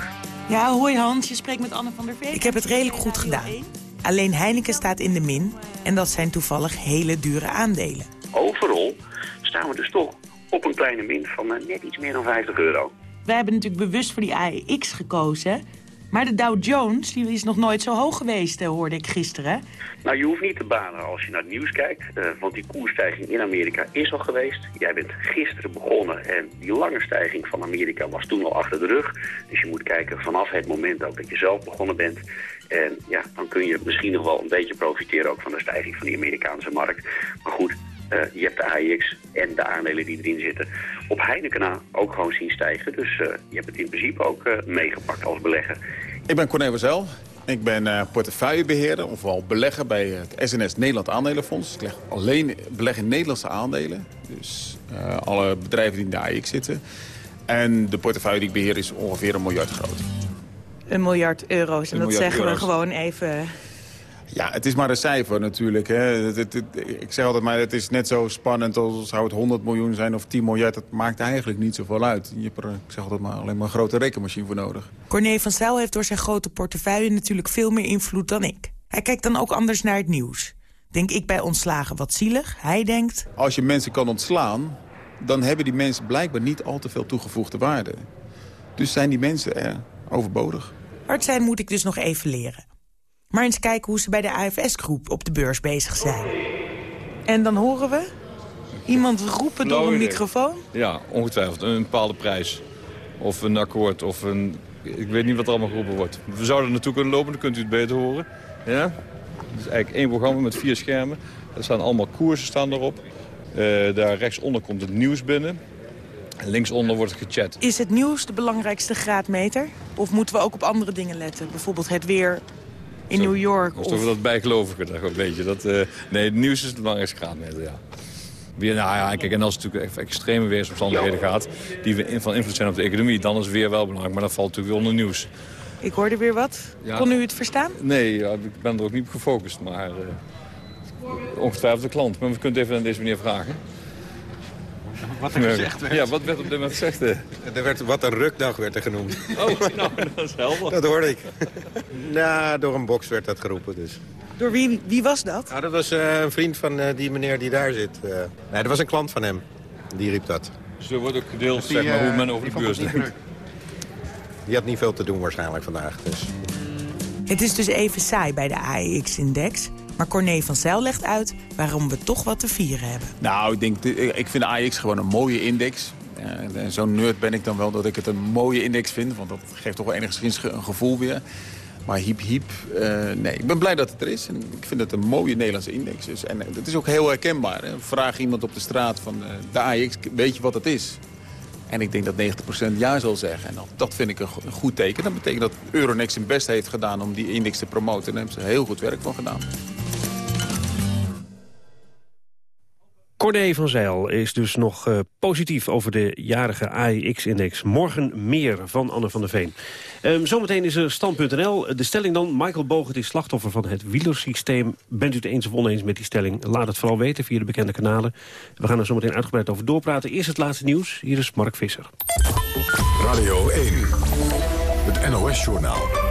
Ja, hoi Hans, je spreekt met Anne van der Veen. Ik heb het redelijk goed gedaan. Alleen Heineken staat in de min en dat zijn toevallig hele dure aandelen. Overal staan we dus toch op een kleine min van net iets meer dan 50 euro. Wij hebben natuurlijk bewust voor die AEX gekozen. Maar de Dow Jones die is nog nooit zo hoog geweest, eh, hoorde ik gisteren. Nou, je hoeft niet te banen als je naar het nieuws kijkt. Uh, want die koersstijging in Amerika is al geweest. Jij bent gisteren begonnen en die lange stijging van Amerika was toen al achter de rug. Dus je moet kijken vanaf het moment ook dat je zelf begonnen bent. En ja, dan kun je misschien nog wel een beetje profiteren ook van de stijging van die Amerikaanse markt. Maar goed, je hebt de AIX en de aandelen die erin zitten op Heineken ook gewoon zien stijgen. Dus uh, je hebt het in principe ook uh, meegepakt als belegger. Ik ben Corné Zel. Ik ben portefeuillebeheerder, ofwel belegger bij het SNS Nederland Aandelenfonds. Ik leg alleen beleg in Nederlandse aandelen. Dus alle bedrijven die in de AIX zitten. En de portefeuille die ik beheer is ongeveer een miljard groot. Een miljard euro's. En dat zeggen we gewoon even ja, het is maar een cijfer natuurlijk. Hè. Het, het, ik zeg altijd maar, het is net zo spannend als zou het 100 miljoen zijn of 10 miljard. Dat maakt eigenlijk niet zoveel uit. Je hebt er, ik zeg altijd maar, alleen maar een grote rekenmachine voor nodig. Corné van Zijl heeft door zijn grote portefeuille natuurlijk veel meer invloed dan ik. Hij kijkt dan ook anders naar het nieuws. Denk ik bij ontslagen wat zielig. Hij denkt... Als je mensen kan ontslaan, dan hebben die mensen blijkbaar niet al te veel toegevoegde waarde. Dus zijn die mensen er overbodig. Hard zijn moet ik dus nog even leren. Maar eens kijken hoe ze bij de AFS-groep op de beurs bezig zijn. En dan horen we iemand roepen door een microfoon? Ja, ongetwijfeld. Een bepaalde prijs. Of een akkoord. Of een... Ik weet niet wat er allemaal geroepen wordt. We zouden er naartoe kunnen lopen, dan kunt u het beter horen. Ja? Het is eigenlijk één programma met vier schermen. Er staan allemaal koersen staan erop. Uh, daar rechtsonder komt het nieuws binnen. En linksonder wordt gechat. Is het nieuws de belangrijkste graadmeter? Of moeten we ook op andere dingen letten? Bijvoorbeeld het weer in New York. Of, of dat bijgelovige, dat weet je. Dat, uh, nee, het nieuws is het belangrijkste graadmeter, ja. Weer, nou ja, kijk, en als het natuurlijk extreme weersomstandigheden gaat... die van invloed zijn op de economie, dan is weer wel belangrijk. Maar dat valt natuurlijk weer onder nieuws. Ik hoorde weer wat. Kon u het verstaan? Nee, ja, ik ben er ook niet op gefocust. Maar uh, ongetwijfeld de klant. Maar we kunnen het even aan deze manier vragen. Wat er gezegd werd. Ja, wat werd op dit moment gezegd? Er werd, wat een rukdag werd er genoemd. Oh, nou, dat is helder. Dat hoorde ik. ja, door een box werd dat geroepen dus. Door wie, wie was dat? Nou, dat was uh, een vriend van uh, die meneer die daar zit. Uh, nee, dat was een klant van hem. Die riep dat. Dus er wordt ook gedeeld zeg maar, hoe men over de beurs denkt. Die had niet veel te doen waarschijnlijk vandaag. Dus. Het is dus even saai bij de AEX-index. Maar Corné van Zijl legt uit waarom we toch wat te vieren hebben. Nou, ik, denk, ik vind de AX gewoon een mooie index. En zo'n nerd ben ik dan wel dat ik het een mooie index vind. Want dat geeft toch wel enigszins een gevoel weer. Maar hiep hiep, uh, nee. Ik ben blij dat het er is. En ik vind het een mooie Nederlandse index. Dus, en het is ook heel herkenbaar. Vraag iemand op de straat van de AX, weet je wat het is? En ik denk dat 90% ja zal zeggen. En dat vind ik een goed teken. Dat betekent dat Euronext zijn best heeft gedaan om die index te promoten. En daar hebben ze heel goed werk van gedaan. Corné van Zijl is dus nog uh, positief over de jarige AIX-index. Morgen meer van Anne van der Veen. Um, zometeen is er stand.nl. De stelling dan, Michael Bogert is slachtoffer van het wielersysteem. Bent u het eens of oneens met die stelling? Laat het vooral weten via de bekende kanalen. We gaan er zometeen uitgebreid over doorpraten. Eerst het laatste nieuws. Hier is Mark Visser. Radio 1, het NOS-journaal.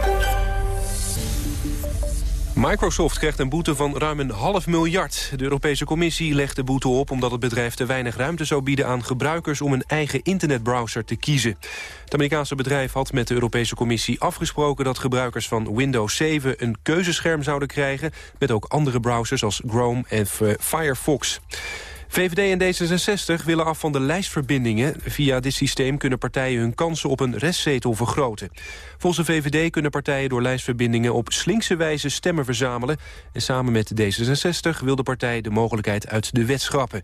Microsoft krijgt een boete van ruim een half miljard. De Europese Commissie legt de boete op omdat het bedrijf te weinig ruimte zou bieden aan gebruikers om een eigen internetbrowser te kiezen. Het Amerikaanse bedrijf had met de Europese Commissie afgesproken dat gebruikers van Windows 7 een keuzescherm zouden krijgen met ook andere browsers als Chrome en Firefox. VVD en D66 willen af van de lijstverbindingen. Via dit systeem kunnen partijen hun kansen op een restzetel vergroten. Volgens de VVD kunnen partijen door lijstverbindingen op slinkse wijze stemmen verzamelen. En samen met D66 wil de partij de mogelijkheid uit de wet schrappen.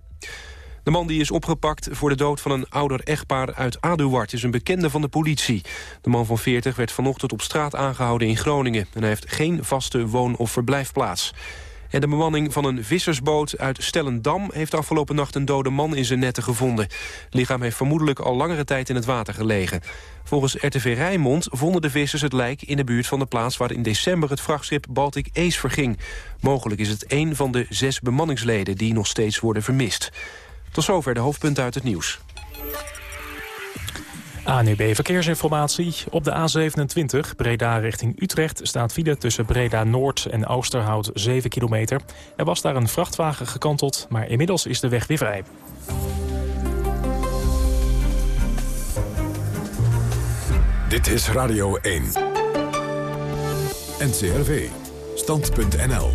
De man die is opgepakt voor de dood van een ouder echtpaar uit Aduard... is een bekende van de politie. De man van 40 werd vanochtend op straat aangehouden in Groningen... en hij heeft geen vaste woon- of verblijfplaats. En de bemanning van een vissersboot uit Stellendam... heeft afgelopen nacht een dode man in zijn netten gevonden. Het lichaam heeft vermoedelijk al langere tijd in het water gelegen. Volgens RTV Rijnmond vonden de vissers het lijk in de buurt van de plaats... waar in december het vrachtschip Baltic Ace verging. Mogelijk is het een van de zes bemanningsleden die nog steeds worden vermist. Tot zover de hoofdpunten uit het nieuws. ANUB Verkeersinformatie. Op de A27 Breda richting Utrecht staat file tussen Breda Noord en Oosterhout 7 kilometer. Er was daar een vrachtwagen gekanteld, maar inmiddels is de weg weer vrij. Dit is Radio 1. NCRV. Stand.nl.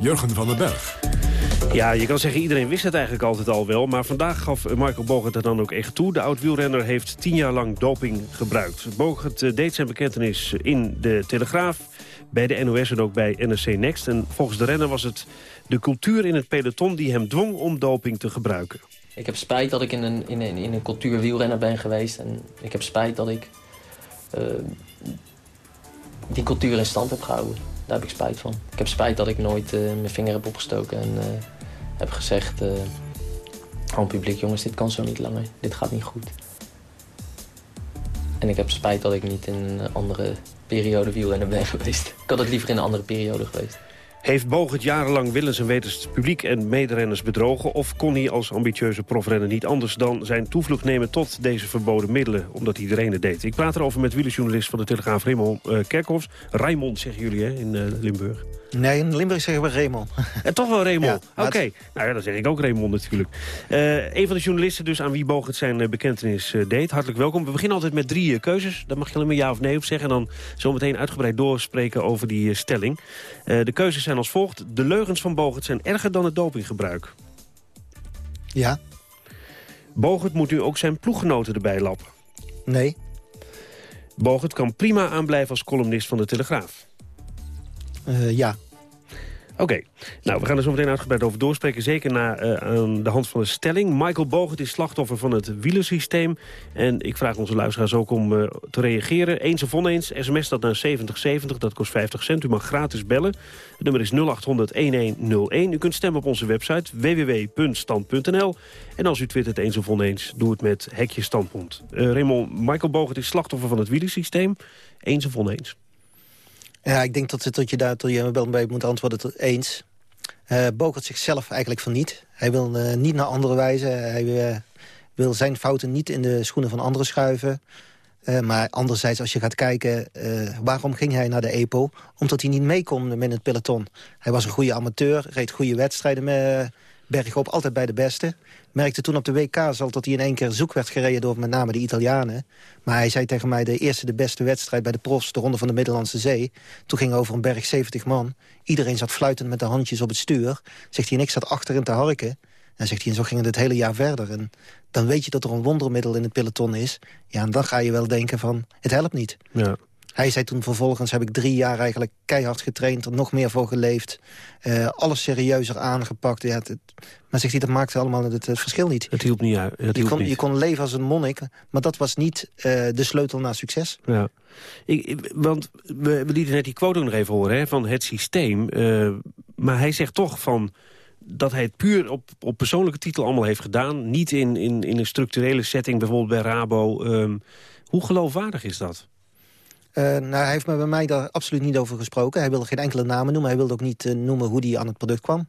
Jurgen van den Berg. Ja, je kan zeggen, iedereen wist het eigenlijk altijd al wel. Maar vandaag gaf Michael Bogert het dan ook echt toe. De oud-wielrenner heeft tien jaar lang doping gebruikt. Bogert eh, deed zijn bekentenis in de Telegraaf, bij de NOS en ook bij NRC Next. En volgens de renner was het de cultuur in het peloton die hem dwong om doping te gebruiken. Ik heb spijt dat ik in een, in een, in een cultuur wielrenner ben geweest. En ik heb spijt dat ik uh, die cultuur in stand heb gehouden. Daar heb ik spijt van. Ik heb spijt dat ik nooit uh, mijn vinger heb opgestoken en heb gezegd... Uh, aan het publiek, jongens, dit kan zo niet langer. Dit gaat niet goed. En ik heb spijt dat ik niet in een andere periode wielrenner ben geweest. Ik had het liever in een andere periode geweest. Heeft Bogert jarenlang willens en wetens het publiek en mederenners bedrogen... of kon hij als ambitieuze profrenner niet anders dan zijn toevlucht nemen... tot deze verboden middelen, omdat iedereen het deed? Ik praat erover met wielerjournalist van de Telegraaf Raymond uh, Kerkhoffs. Raymond zeggen jullie hè, in uh, Limburg. Nee, in Limburg zeggen we Raymond. En toch wel Raymond? Ja, Oké, okay. nou ja, dan zeg ik ook Raymond natuurlijk. Uh, een van de journalisten dus aan wie Bogert zijn bekentenis deed. Hartelijk welkom. We beginnen altijd met drie keuzes. Daar mag je alleen maar ja of nee op zeggen. En dan zometeen uitgebreid doorspreken over die stelling. de keuzes zijn als volgt. De leugens van Bogert zijn erger dan het dopinggebruik. Ja. Bogert moet nu ook zijn ploeggenoten erbij lappen. Nee. Bogert kan prima aanblijven als columnist van de Telegraaf. Uh, ja. Oké, nou, we gaan er zo meteen uitgebreid over doorspreken. Zeker na, uh, aan de hand van de stelling. Michael Bogert is slachtoffer van het wielersysteem. En ik vraag onze luisteraars ook om uh, te reageren. Eens of oneens, sms dat naar 7070, dat kost 50 cent. U mag gratis bellen. Het nummer is 0800-1101. U kunt stemmen op onze website www.stand.nl. En als u twittert eens of oneens, doe het met hekje standpunt. Uh, Raymond, Michael Bogert is slachtoffer van het wielersysteem. Eens of oneens? Ja, ik denk dat, je daar tot je wel bij moet antwoorden tot eens. Uh, Bogert zichzelf eigenlijk van niet. Hij wil uh, niet naar anderen wijzen. Hij uh, wil zijn fouten niet in de schoenen van anderen schuiven. maar anderzijds, als je gaat kijken, waarom ging hij naar de EPO? Omdat hij niet mee kon met het peloton. Hij was een goede amateur, reed goede wedstrijden met bergop, altijd bij de beste merkte toen op de WK al dat hij in één keer zoek werd gereden door met name de Italianen. Maar hij zei tegen mij de eerste de beste wedstrijd bij de profs, de Ronde van de Middellandse Zee. Toen ging over een berg 70 man. Iedereen zat fluitend met de handjes op het stuur. Zegt hij en ik zat achterin te harken. En zegt hij, en zo ging het het hele jaar verder. En dan weet je dat er een wondermiddel in het peloton is. Ja, en dan ga je wel denken van, het helpt niet. Ja. Hij zei toen vervolgens heb ik drie jaar eigenlijk keihard getraind... er nog meer voor geleefd. Uh, alles serieuzer aangepakt. Ja, het, maar zegt hij, dat maakte allemaal het, het verschil niet. Het hielp niet uit. je, kon, niet. je kon leven als een monnik, maar dat was niet uh, de sleutel naar succes. Ja. Ik, want we, we lieten net die quote ook nog even horen hè, van het systeem. Uh, maar hij zegt toch van dat hij het puur op, op persoonlijke titel allemaal heeft gedaan. Niet in, in, in een structurele setting, bijvoorbeeld bij Rabo. Um, hoe geloofwaardig is dat? Uh, nou, hij heeft me bij mij daar absoluut niet over gesproken. Hij wilde geen enkele namen noemen. Hij wilde ook niet uh, noemen hoe hij aan het product kwam.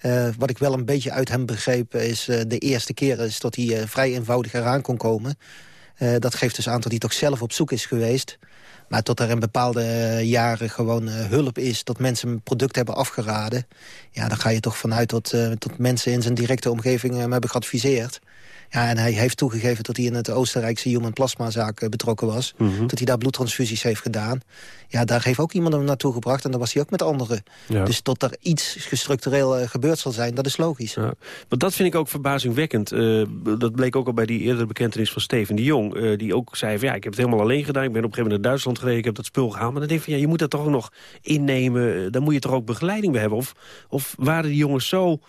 Uh, wat ik wel een beetje uit hem begreep is de eerste keer is dat hij vrij eenvoudig eraan kon komen. dat geeft dus aan dat hij toch zelf op zoek is geweest. Maar tot er in bepaalde jaren gewoon hulp is... dat mensen een product hebben afgeraden... ja, dan ga je toch vanuit dat, dat mensen in zijn directe omgeving hem hebben geadviseerd. Ja, en hij heeft toegegeven dat hij in het Oostenrijkse Human Plasmazaak uh, betrokken was. Mhm. Dat hij daar bloedtransfusies heeft gedaan. Ja, daar heeft ook iemand hem naartoe gebracht en daar was hij ook met anderen. Ja. Dus tot er iets gestructureel uh, gebeurd zal zijn, dat is logisch. Ja. Maar dat vind ik ook verbazingwekkend. Uh, dat bleek ook al bij die eerdere bekentenis van Steven de Jong. die ook zei van ja, ik heb het helemaal alleen gedaan. Ik ben op een gegeven moment naar Duitsland gereden, ik heb dat spul gehaald. Maar dan denk ik van ja, je moet dat toch ook nog innemen. Dan moet je toch ook begeleiding bij hebben. Of, of waren die jongens zo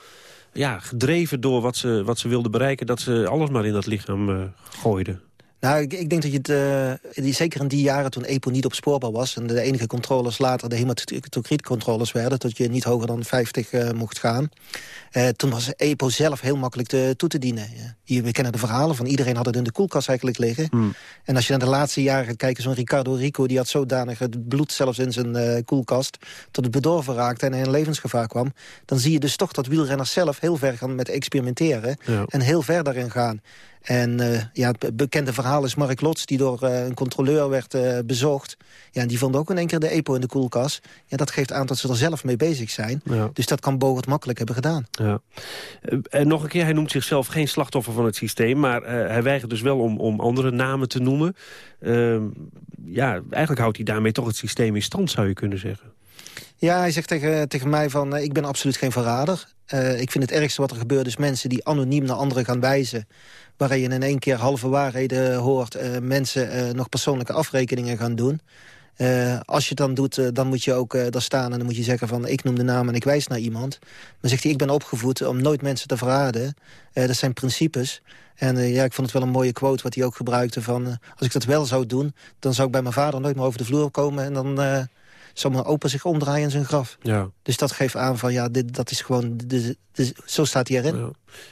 ja, gedreven door wat ze, wat ze wilden bereiken... dat ze alles maar in dat lichaam uh, gooiden. Nou, ik, ik, denk dat je het, uh, zeker in die jaren toen EPO niet opspoorbaar was... en de enige controles later de hematocrietcontroles werden... dat je niet hoger dan 50 uh, mocht gaan. Uh, toen was EPO zelf heel makkelijk te, toe te dienen. Hier, we kennen de verhalen van iedereen had het in de koelkast eigenlijk liggen. Hmm. En als je naar de laatste jaren gaat kijken... zo'n Ricardo Rico, die had zodanig het bloed zelfs in zijn koelkast... tot het bedorven raakte en hij in levensgevaar kwam... dan zie je dus toch dat wielrenners zelf heel ver gaan met experimenteren... Ja. en heel ver daarin gaan. En uh, ja, het bekende verhaal is Mark Lots, die door uh, een controleur werd uh, bezocht. Ja, en die vond ook in één keer de EPO in de koelkast. Ja, dat geeft aan dat ze er zelf mee bezig zijn. Ja. Dus dat kan Bogert makkelijk hebben gedaan. Ja. En nog een keer, hij noemt zichzelf geen slachtoffer van het systeem... maar hij weigert dus wel om, om andere namen te noemen. Ehm, ja, eigenlijk houdt hij daarmee toch het systeem in stand, zou je kunnen zeggen. Ja, hij zegt tegen, tegen mij van, ik ben absoluut geen verrader. ik vind het ergste wat er gebeurt is mensen die anoniem naar anderen gaan wijzen waarin je in één keer halve waarheden hoort... Uh, mensen nog persoonlijke afrekeningen gaan doen. Als je het dan doet, dan moet je ook daar staan en dan moet je zeggen van... ik noem de naam en ik wijs naar iemand. Maar zegt hij, ik ben opgevoed om nooit mensen te verraden. dat zijn principes. En ja, ik vond het wel een mooie quote wat hij ook gebruikte van... als ik dat wel zou doen, dan zou ik bij mijn vader nooit meer over de vloer komen... en dan zou mijn opa zich omdraaien in zijn graf. Ja. Dus dat geeft aan van, ja, dit, dat is gewoon... Dit, zo staat hij erin. Ja.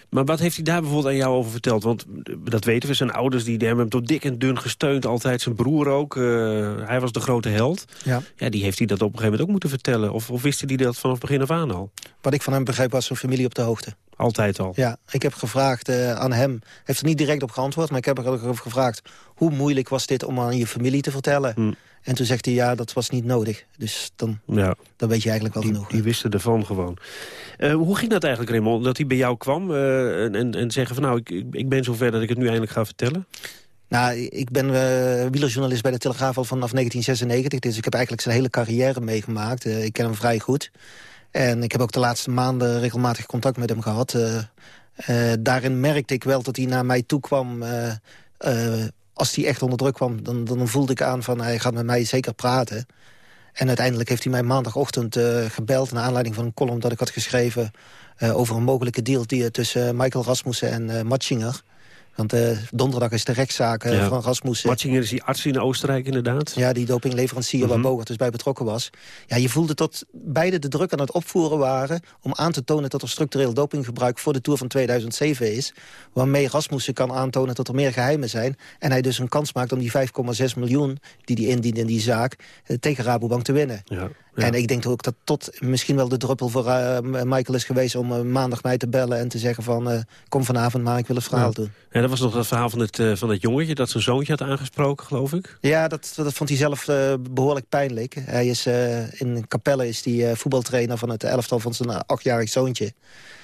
Maar wat heeft hij daar bijvoorbeeld aan jou over verteld? Want dat weten we, zijn ouders die hebben hem tot dik en dun gesteund. Altijd zijn broer ook. Uh, hij was de grote held. Ja. ja, die heeft hij dat op een gegeven moment ook moeten vertellen. Of, of wist hij dat vanaf begin af aan al? Wat ik van hem begreep was zijn familie op de hoogte. Altijd al? Ja, ik heb gevraagd uh, aan hem. heeft er niet direct op geantwoord, maar ik heb er gevraagd... hoe moeilijk was dit om aan je familie te vertellen? Hm. En toen zegt hij, ja, dat was niet nodig. Dus dan, ja. dan weet je eigenlijk wel die, genoeg. Die wisten ervan gewoon. Uh, hoe ging dat eigenlijk, Raymond? Dat hij bij jou kwam uh, en, en zeggen van... nou, ik, ik ben zover dat ik het nu eindelijk ga vertellen? Nou, ik ben uh, wielerjournalist bij de Telegraaf al vanaf 1996. Dus ik heb eigenlijk zijn hele carrière meegemaakt. ik ken hem vrij goed. En ik heb ook de laatste maanden regelmatig contact met hem gehad. daarin merkte ik wel dat hij naar mij toe kwam als hij echt onder druk kwam, dan, dan voelde ik aan van hij gaat met mij zeker praten. En uiteindelijk heeft hij mij maandagochtend uh, gebeld... naar aanleiding van een column dat ik had geschreven... Uh, over een mogelijke deal die, tussen Michael Rasmussen en uh, Matschinger. Want uh, donderdag is de rechtszaak uh, ja. van Rasmussen. Matzinger is die arts in Oostenrijk inderdaad. Ja, die dopingleverancier mm -hmm. waar mhm. Bogert dus bij betrokken was. Ja, je voelde dat beide de druk aan het opvoeren waren... om aan te tonen dat er structureel dopinggebruik voor de Tour van 2007 is. Waarmee Rasmussen kan aantonen dat er meer geheimen zijn. En hij dus een kans maakt om die 5,6 miljoen die hij indient in die zaak... Uh, tegen Rabobank te winnen. Ja. En ik denk ook dat tot misschien wel de druppel voor uh, Michael is geweest... om uh, maandag mij te bellen en te zeggen van... Uh, kom vanavond maar, ik wil het verhaal ja. doen. Ja, dat was nog het verhaal van het, van het jongetje... dat zijn zoontje had aangesproken, geloof ik? Ja, dat, dat vond hij zelf behoorlijk pijnlijk. Hij is, in Capelle is die voetbaltrainer van het elftal van zijn achtjarig zoontje.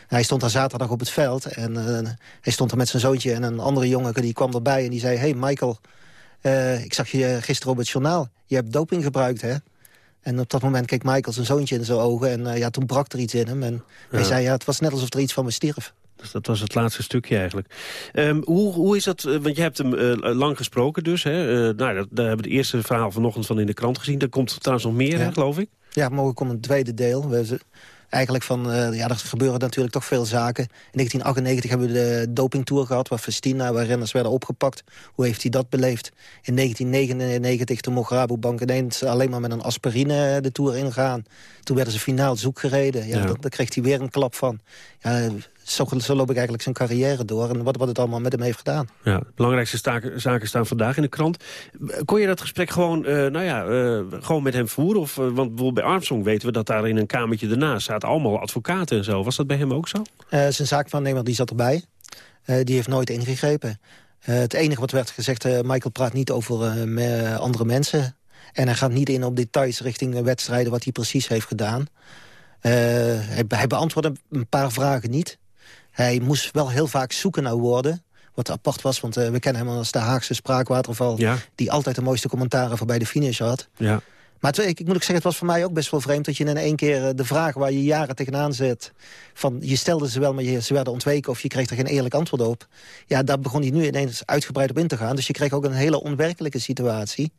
Hij stond daar zaterdag op het veld en hij stond er met zijn zoontje... en een andere jongen die kwam erbij en die zei... hey Michael, ik zag je gisteren op het journaal. Je hebt doping gebruikt, hè? En op dat moment keek Michael zijn zoontje in zijn ogen. En uh, ja, toen brak er iets in hem. En ja. hij zei, ja, het was net alsof er iets van me stierf. Dus dat was het laatste stukje eigenlijk. Um, hoe, hoe is dat, want je hebt hem uh, lang gesproken dus. Hè? Uh, nou, daar hebben we het eerste verhaal vanochtend van in de krant gezien. Daar komt trouwens nog meer, ja. hè, geloof ik? Ja, morgen komt een tweede deel. We, eigenlijk van, uh, ja, er gebeuren natuurlijk toch veel zaken. In 1998 hebben we de dopingtour gehad, waar Festina, waar renners werden opgepakt. Hoe heeft hij dat beleefd? In 1999, toen mocht Rabobank ineens alleen maar met een aspirine de tour ingaan. Toen werden ze finaal zoek gereden. Ja, ja. Daar kreeg hij weer een klap van. Ja, zo, zo, loop ik eigenlijk zijn carrière door. En wat, wat het allemaal met hem heeft gedaan. Ja, de belangrijkste zaken, zaken staan vandaag in de krant. Kon je dat gesprek gewoon, uh, nou ja, uh, gewoon met hem voeren? Of, uh, want bijvoorbeeld bij Armstrong weten we dat daar in een kamertje ernaast zaten allemaal advocaten en zo. Was dat bij hem ook zo? zijn zaakwaarnemer die zat erbij. die heeft nooit ingegrepen. het enige wat werd gezegd, Michael praat niet over andere mensen. En hij gaat niet in op details richting wedstrijden wat hij precies heeft gedaan. hij, hij beantwoordde een paar vragen niet. Hij moest wel heel vaak zoeken naar woorden. Wat apart was, want uh, we kennen hem als de Haagse spraakwaterval... Ja. die altijd de mooiste commentaren voorbij de finish had. Ja. Maar ik, ik, moet ook zeggen, het was voor mij ook best wel vreemd... dat je in één keer uh, de vraag waar je jaren tegenaan zit... van je stelde ze wel, maar je, ze werden ontweken... of je kreeg er geen eerlijk antwoord op. Ja, daar begon hij nu ineens uitgebreid op in te gaan. Dus je kreeg ook een hele onwerkelijke situatie.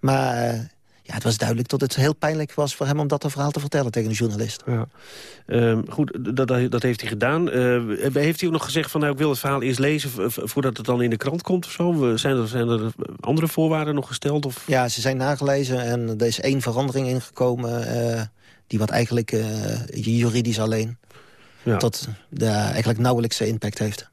Maar... Ja, het was duidelijk dat het heel pijnlijk was voor hem om dat verhaal te vertellen tegen een journalist. Ja. Um, goed, dat, dat, heeft hij gedaan. Uh, heeft hij ook nog gezegd van nou, ik wil het verhaal eerst lezen voordat het dan in de krant komt of zo? Zijn er, zijn er andere voorwaarden nog gesteld? Of? Ja, ze zijn nagelezen en er is één verandering ingekomen uh, die wat eigenlijk uh, juridisch alleen ja. tot de eigenlijk nauwelijkse impact heeft.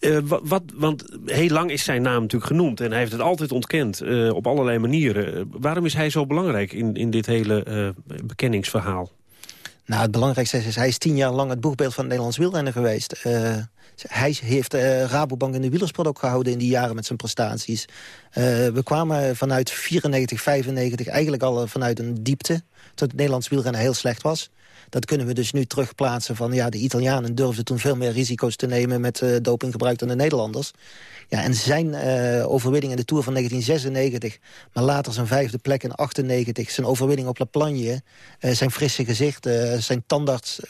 Uh, wat, want heel lang is zijn naam natuurlijk genoemd. En hij heeft het altijd ontkend uh, op allerlei manieren. Uh, waarom is hij zo belangrijk in, in dit hele bekenningsverhaal? Nou, het belangrijkste is, hij is tien jaar lang het boegbeeld van het Nederlands wielrennen geweest. hij heeft Rabobank in de wielersport ook gehouden in die jaren met zijn prestaties. we kwamen vanuit 94, 95 eigenlijk al vanuit een diepte. Dat het Nederlands wielrennen heel slecht was. Dat kunnen we dus nu terugplaatsen van... ja, de Italianen durfden toen veel meer risico's te nemen... met uh, dopinggebruik dan de Nederlanders. Ja, en zijn uh, overwinning in de Tour van 1996... maar later zijn vijfde plek in 98... zijn overwinning op La Plagne... Uh, zijn frisse gezicht, zijn tandarts...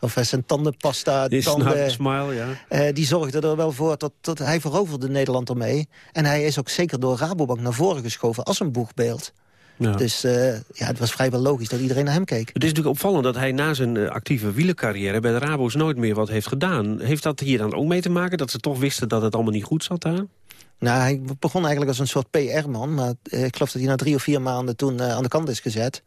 of zijn tandenpasta... Die tanden, smile, ja. die zorgde er wel voor dat, dat hij veroverde Nederland ermee. En hij is ook zeker door Rabobank naar voren geschoven als een boegbeeld. Ja. Dus uh, ja, het was vrijwel logisch dat iedereen naar hem keek. Het is natuurlijk opvallend dat hij na zijn uh, actieve wielercarrière... bij de Rabo's nooit meer wat heeft gedaan. Heeft dat hier dan ook mee te maken? Dat ze toch wisten dat het allemaal niet goed zat daar? Nou, hij begon eigenlijk als een soort PR-man. Maar uh, ik geloof dat hij na drie of vier maanden toen aan de kant is gezet.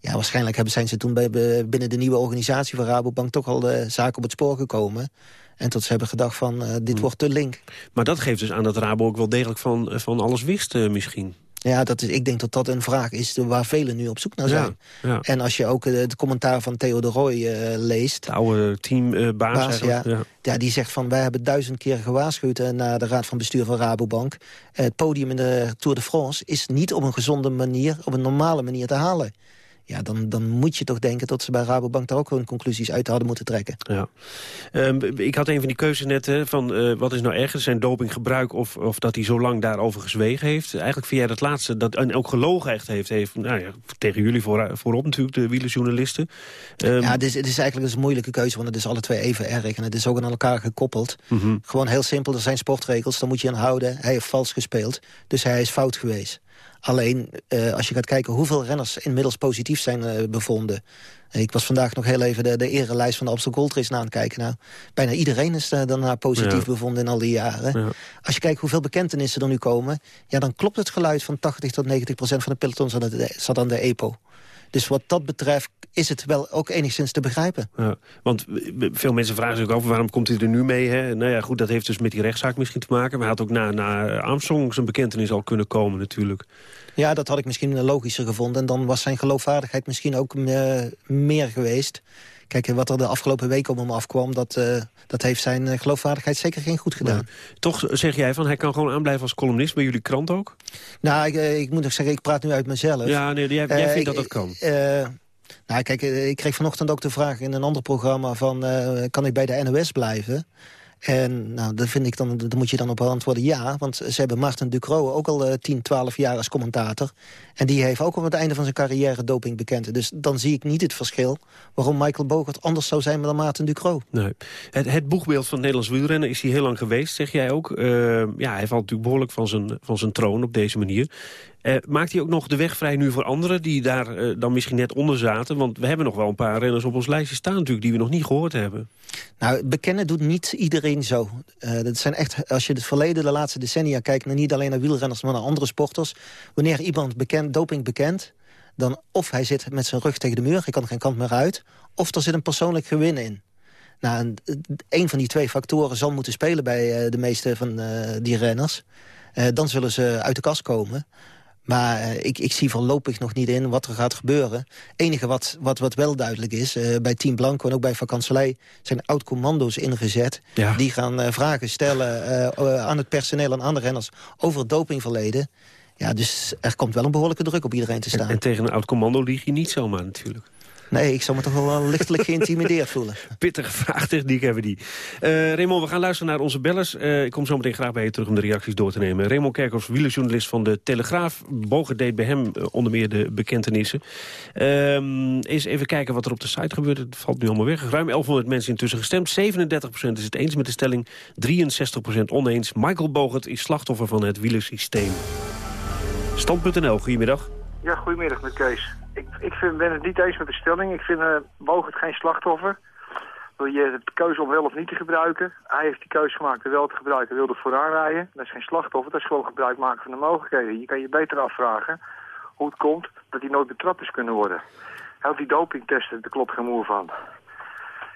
Ja, waarschijnlijk hebben, zijn ze toen bij, binnen de nieuwe organisatie van Rabobank... toch al de zaak op het spoor gekomen. En tot ze hebben gedacht van, dit hmm. wordt de link. Maar dat geeft dus aan dat Rabo ook wel degelijk van, van alles wist misschien. Ja, dat is, ik denk dat dat een vraag is waar velen nu op zoek naar zijn. Ja, ja. En als je ook het commentaar van Theo de Roy uh, leest... De oude teambaas uh, ja, ja. ja. die zegt van wij hebben duizend keer gewaarschuwd... Uh, naar de raad van bestuur van Rabobank. het podium in de Tour de France is niet op een gezonde manier... op een normale manier te halen ja, dan, dan moet je toch denken dat ze bij Rabobank daar ook hun conclusies uit hadden moeten trekken. Ja. Um, ik had een van die keuzes net van uh, wat is nou erger, zijn dopinggebruik of, of dat hij zo lang daarover gezwegen heeft. Eigenlijk vind jij dat laatste, dat en ook gelogen echt heeft, heeft nou ja, tegen jullie voor, voorop natuurlijk, de wielerjournalisten. Um, ja, het is, het is eigenlijk een moeilijke keuze, want het is alle twee even erg en het is ook aan elkaar gekoppeld. Mm -hmm. Gewoon heel simpel, er zijn sportregels, daar moet je aan houden. Hij heeft vals gespeeld, dus hij is fout geweest. Alleen, uh, als je gaat kijken hoeveel renners inmiddels positief zijn uh, bevonden. Ik was vandaag nog heel even de, de erelijst van de Amstel Gold Race aan het kijken. Nou, bijna iedereen is uh, daarna positief ja. bevonden in al die jaren. Ja. Als je kijkt hoeveel bekentenissen er nu komen... ja, dan klopt het geluid van 80 tot 90 procent van de peloton zat aan de, zat aan de EPO. Dus wat dat betreft is het wel ook enigszins te begrijpen. Ja, want veel mensen vragen zich over waarom komt hij er nu mee. Hè? Nou ja, goed, dat heeft dus met die rechtszaak misschien te maken. Maar hij had ook na, na Armstrong zijn bekentenis al kunnen komen natuurlijk. Ja, dat had ik misschien logischer gevonden. En dan was zijn geloofwaardigheid misschien ook uh, meer geweest. Kijk, wat er de afgelopen weken om hem afkwam... dat, uh, dat heeft zijn uh, geloofwaardigheid zeker geen goed gedaan. Toch zeg jij van hij kan gewoon aanblijven als columnist bij jullie krant ook? Nou, ik, ik moet nog zeggen, ik praat nu uit mezelf. Ja, nee, jij, jij vindt dat dat kan? Nou, kijk, ik kreeg vanochtend ook de vraag in een ander programma... van kan ik bij de NOS blijven? En nou, dat vind ik dan, daar moet je dan op antwoorden ja. Want ze hebben Martin Ducro ook al uh, 10, 12 jaar als commentator. En die heeft ook op het einde van zijn carrière doping bekend. Dus dan zie ik niet het verschil waarom Michael Bogert anders zou zijn dan Martin Ducro. Nee. Het, het boegbeeld van het Nederlands wielrennen is hier heel lang geweest, zeg jij ook. Ja, hij valt natuurlijk behoorlijk van zijn, van zijn troon op deze manier. Uh, maakt hij ook nog de weg vrij nu voor anderen die daar uh, dan misschien net onder zaten? Want we hebben nog wel een paar renners op ons lijstje staan natuurlijk die we nog niet gehoord hebben. Nou, bekennen doet niet iedereen zo. Uh, dat zijn echt, als je het verleden, de laatste decennia kijkt... niet alleen naar wielrenners, maar naar andere sporters. Wanneer iemand bekend, doping bekend... dan of hij zit met zijn rug tegen de muur, hij kan geen kant meer uit... of er zit een persoonlijk gewin in. Nou, een van die twee factoren zal moeten spelen bij de meeste van die renners. dan zullen ze uit de kast komen... Maar uh, ik, ik zie voorlopig nog niet in wat er gaat gebeuren. enige wat, wat, wat wel duidelijk is, uh, bij Team Blanco en ook bij Vakanselij... zijn oud-commando's ingezet. Ja. Die gaan uh, vragen stellen aan het personeel en aan de renners over het dopingverleden. Ja, dus er komt wel een behoorlijke druk op iedereen te staan. En, en tegen een oud-commando lieg je niet zomaar natuurlijk. Nee, ik zou me toch wel lichtelijk geïntimideerd voelen. Pittige vraagtechniek hebben die. Uh, Raymond, we gaan luisteren naar onze bellers. Uh, ik kom zo meteen graag bij je terug om de reacties door te nemen. Raymond Kerkhoffs, wielerjournalist van de Telegraaf. Bogen deed bij hem uh, onder meer de bekentenissen. Ehm, eens even kijken wat er op de site gebeurt. Het valt nu allemaal weg. Ruim 1100 mensen intussen gestemd. 37% is het eens met de stelling. 63% oneens. Michael Bogert is slachtoffer van het wielersysteem. Stand.nl, goedemiddag. Ja, goedemiddag met Kees ik, ik vind, ben het niet eens met de stelling. Ik vind uh, het geen slachtoffer. Je de keuze om wel of niet te gebruiken. Hij heeft die keuze gemaakt om wel te gebruiken. Wilde vooraan rijden. Dat is geen slachtoffer. Dat is gewoon gebruik maken van de mogelijkheden. Je kan je beter afvragen hoe het komt dat hij nooit betrapt is kunnen worden. Hij had die dopingtesten, daar klopt geen moer van.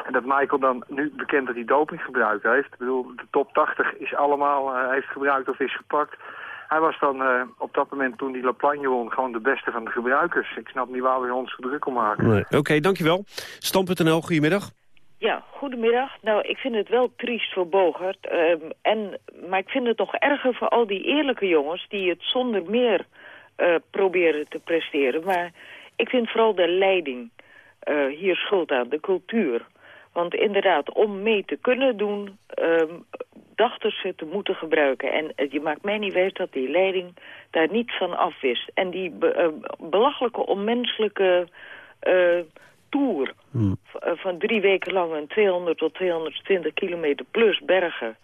En dat Michael dan nu bekend dat hij doping gebruikt heeft. Ik bedoel, de top 80 is allemaal, uh, heeft gebruikt of is gepakt. Hij was dan uh, op dat moment toen die Laplagne won gewoon de beste van de gebruikers. Ik snap niet waar we ons druk om maken. Nee. Oké, okay, dankjewel. Stam.nl, goedemiddag. Ja, goedemiddag. Nou, ik vind het wel triest voor Bogert. Um, en, maar ik vind het nog erger voor al die eerlijke jongens... die het zonder meer uh, proberen te presteren. Maar ik vind vooral de leiding eh, hier schuld aan, de cultuur. Want inderdaad, om mee te kunnen doen, ehm, dachten ze te moeten gebruiken. En eh, je maakt mij niet wijs dat die leiding daar niet van af wist. En die be- eh, belachelijke, onmenselijke eh, tour eh, van drie weken lang... een 200 tot 220 kilometer plus bergen...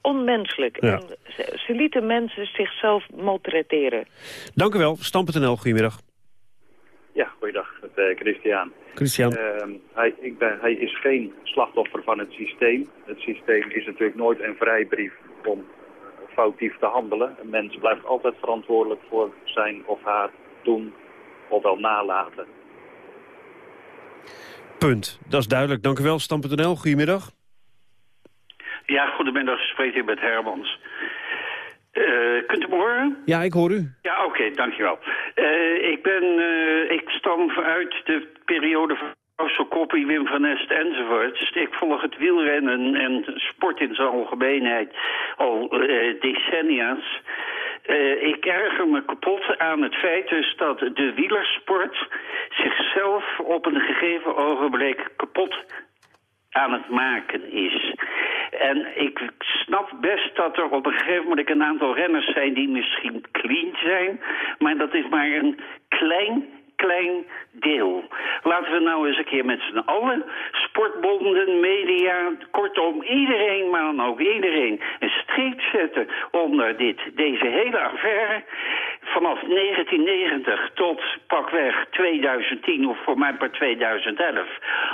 onmenselijk. Ja. En ze, ze lieten mensen zichzelf maltretteren. Dank u wel. Stam.nl, goedemiddag. Ja, goeiedag, met eh, Christian. Christian. Ehm, hij, ik ben, hij is geen slachtoffer van het systeem. Het systeem is natuurlijk nooit een vrijbrief om eh, foutief te handelen. Een mens blijft altijd verantwoordelijk voor zijn of haar doen of wel nalaten. Punt. Dat is duidelijk. Dank u wel. Stam.nl, goedemiddag. Ja, goedemiddag, spreek ik met Hermans. Eh, kunt u me horen? Ja, ik hoor u. Ja, oké, dankjewel. Eh ik ben, eh, ik stam uit de periode van Marcel Koppie, Wim van Est enzovoorts. Ik volg het wielrennen en sport in zijn algemeenheid al decennia's. Ik erger me kapot aan het feit dus dat de wielersport zichzelf op een gegeven ogenblik kapot aan het maken is. En ik snap best dat er op een gegeven moment een aantal renners zijn die misschien clean zijn, maar dat is maar een klein, klein deel. Laten we nou eens een keer met z'n allen, sportbonden, media, kortom iedereen, maar dan ook iedereen, een streep zetten onder dit, deze hele affaire. Vanaf 1990 tot pakweg 2010 of voor mij per 2011.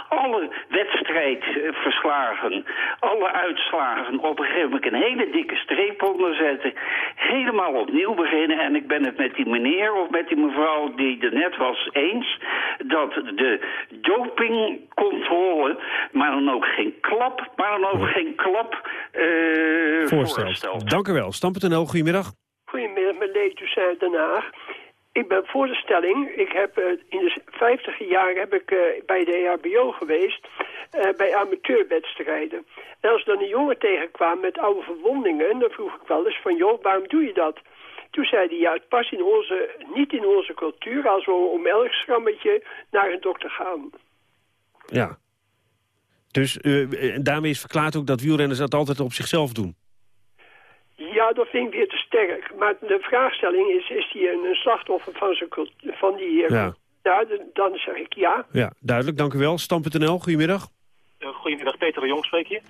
Alle wedstrijdverslagen, alle uitslagen op een gegeven moment een hele dikke streep onderzetten. Helemaal opnieuw beginnen. En ik ben het met die meneer of met die mevrouw die er net was eens. Dat de dopingcontrole, maar dan ook geen klap, maar dan ook geen klap eh Voorstelt. Dank u wel. Stam.nl, goedemiddag. Goedemiddag, mijn Letus uit Den Haag. Ik ben voor de stelling. Ik heb eh, in de 50 jaar heb ik eh, bij de EHBO geweest eh, bij amateurwedstrijden. En als dan een jongen tegenkwam met oude verwondingen, dan vroeg ik wel eens van joh, waarom doe je dat? Toen zei hij, ja, het past in onze, niet in onze cultuur als we om elk schrammetje naar een dokter gaan. Ja. Dus eh, eh, daarmee is verklaard ook dat wielrenners dat altijd op zichzelf doen. Ja, dat vind ik weer te sterk. Maar de vraagstelling is, is hij een, een slachtoffer van, zijn cult- van die... eh, Ja. dan zeg ik ja. Ja, duidelijk. Dank u wel. Stam.nl, goedemiddag. Goedemiddag, Peter de Jong spreek je.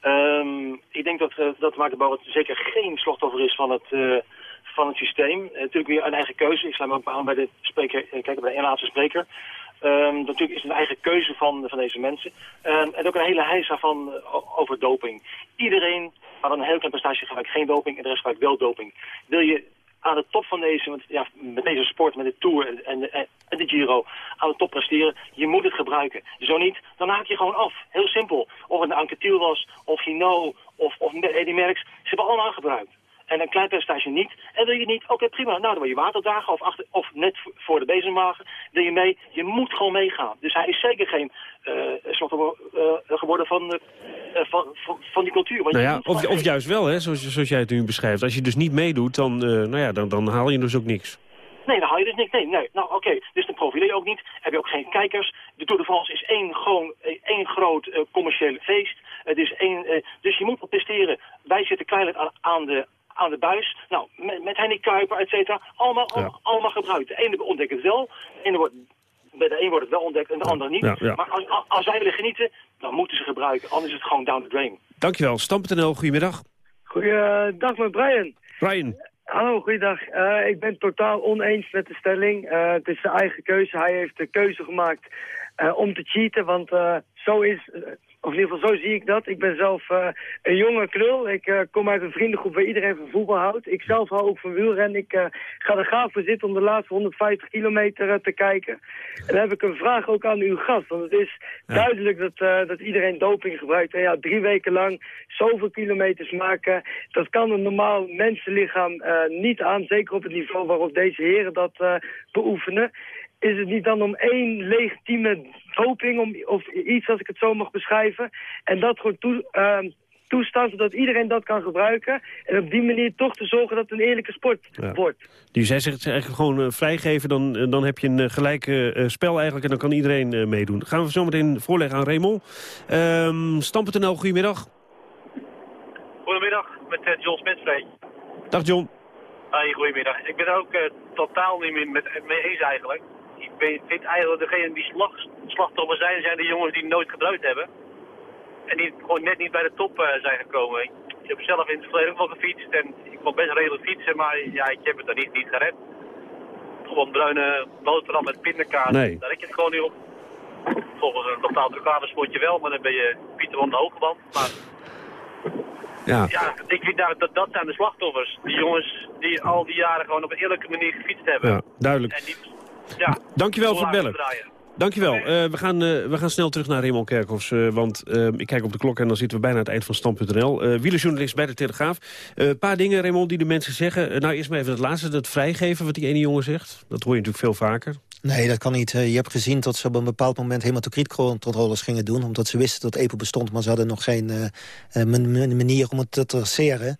Ehm, ik denk dat, uh, dat Mark de Bouwer zeker geen slachtoffer is van het, uh, van het systeem. Uh, natuurlijk weer een eigen keuze. Ik sluit me ook aan bij de spreker, uh, kijk bij de laatste spreker. Um, natuurlijk is het een eigen keuze van, van deze mensen. Um, en ook een hele heisa van uh, over doping. Iedereen had een heel klein prestatie gebruikt geen doping en de rest gebruikt wel doping. Wil je aan de top van deze, ja, met deze sport, met de Tour en, en, de Giro, aan de top presteren, je moet het gebruiken. Zo niet, dan haak je gewoon af. Heel simpel. Of het een Anquetil was, of Hino, of, of Eddy Merckx, ze hebben allemaal gebruikt. En een klein percentage niet. En wil je niet, oké okay, prima, nou dan wil je waterdagen of, achter, of net voor de bezemwagen, wil je mee. Je moet gewoon meegaan. Dus hij is zeker geen uh, slachtoffer uh, geworden van, uh, van, van, van, die cultuur. Nou ja, of, of juist wel, hè, zoals, zoals jij het nu beschrijft. Als je dus niet meedoet, dan, nou ja, dan, dan haal je dus ook niks. Nee, dan haal je dus niks. Nee, nee. Nou, oké. Okay. Dus dan profileer je ook niet. Heb je ook geen kijkers. De Tour de France is één, gewoon, één groot uh, commercieel feest. Het is één, uh, dus je moet presteren. Wij zitten aan, aan, de, aan de buis. Nou, met, met Henny Kuiper, et cetera. Allemaal, ja. allemaal, allemaal gebruikt. De ene ontdekt het wel. De ene wordt, bij de een wordt het wel ontdekt en de ja. ander niet. Ja, ja. Maar als, als zij willen genieten, dan moeten ze gebruiken. Anders is het gewoon down the drain. Dankjewel. Stam.nl, goedemiddag. Goeiedag met Brian. Brian. Hallo, goeiedag. Uh, ik ben het totaal oneens met de stelling. Uh, het is zijn eigen keuze. Hij heeft de keuze gemaakt uh, om te cheaten, want zo is... Of in ieder geval, zo zie ik dat. Ik ben zelf uh, een jonge krul. Ik uh, kom uit een vriendengroep waar iedereen van voetbal houdt. Ik zelf hou ook van wielrennen. Ik uh, ga er gaaf voor zitten om de laatste 150 kilometer te kijken. En dan heb ik een vraag ook aan uw gast. Want het is ja. duidelijk dat, dat iedereen doping gebruikt. En ja, drie weken lang zoveel kilometers maken... dat kan een normaal mensenlichaam niet aan. Zeker op het niveau waarop deze heren dat beoefenen is het niet dan om één legitieme doping, om, of iets als ik het zo mag beschrijven, en dat gewoon toe, uh, toestaan, zodat iedereen dat kan gebruiken. En op die manier toch te zorgen dat het een eerlijke sport wordt. Dus jij zegt eigenlijk gewoon uh, vrijgeven, dan, uh, dan heb je een uh, gelijk spel eigenlijk... en dan kan iedereen meedoen. Gaan we zo meteen voorleggen aan Raymond. Um, Stam.nl, goedemiddag. Goedemiddag, met John Smitsveen. Dag John. Hey, goedemiddag. Ik ben er ook totaal niet meer met, mee eens eigenlijk. Ik ben, vind eigenlijk degene die slag, slachtoffer zijn, zijn de jongens die nooit gebruikt hebben. En die gewoon net niet bij de top zijn gekomen. Ik heb zelf in het verleden ook wel gefietst en ik kon best redelijk fietsen, maar ja, ik heb het er niet, niet gered. Gewoon bruine boterham met pindakaas, nee. daar heb je het gewoon niet op. Volgens een totaal trucade sport je wel, maar dan ben je Pieter van de Hogeband. Maar ja. ja, ik vind dat, dat, dat zijn de slachtoffers. Die jongens die al die jaren gewoon op een eerlijke manier gefietst hebben. Ja, duidelijk. En ja, Dankjewel voor het bellen. Dankjewel. Uh, we, gaan, uh, we gaan snel terug naar Raymond Kerkhoffs. Uh, want ik kijk op de klok en dan zitten we bijna aan het eind van Stand.nl. Uh, wielerjournalist bij de Telegraaf. Een paar dingen, Raymond, die de mensen zeggen. nou, eerst maar even het laatste, dat vrijgeven wat die ene jongen zegt. Dat hoor je natuurlijk veel vaker. Nee, dat kan niet. je hebt gezien dat ze op een bepaald moment hematocrietcontroles gingen doen. Omdat ze wisten dat EPO bestond, maar ze hadden nog geen manier om het te traceren.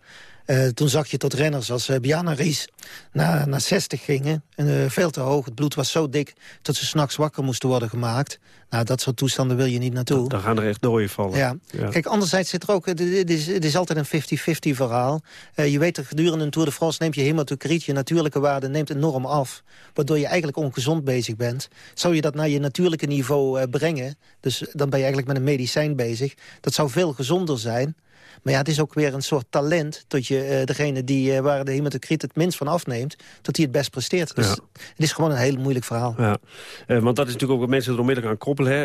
Uh, toen zag je tot renners als uh, Biana Ries naar, naar 60 gingen. En, uh, veel te hoog. Het bloed was zo dik dat ze s'nachts wakker moesten worden gemaakt. Nou, dat soort toestanden wil je niet naartoe. Dan gaan er echt dooien vallen. Ja. ja. Kijk, anderzijds zit er ook... Het is, het is altijd een 50-50 verhaal. je weet dat gedurende een Tour de France neemt je hematocriet... je natuurlijke waarde neemt enorm af. Waardoor je eigenlijk ongezond bezig bent. Zou je dat naar je natuurlijke niveau brengen... dus dan ben je eigenlijk met een medicijn bezig. Dat zou veel gezonder zijn... Maar ja, het is ook weer een soort talent... dat je uh, degene die, uh, waar de hematocriet het minst van afneemt... dat die het best presteert. Dus Ja. het is gewoon een heel moeilijk verhaal. Ja, uh, want dat is natuurlijk ook wat mensen er onmiddellijk aan koppelen. Hè.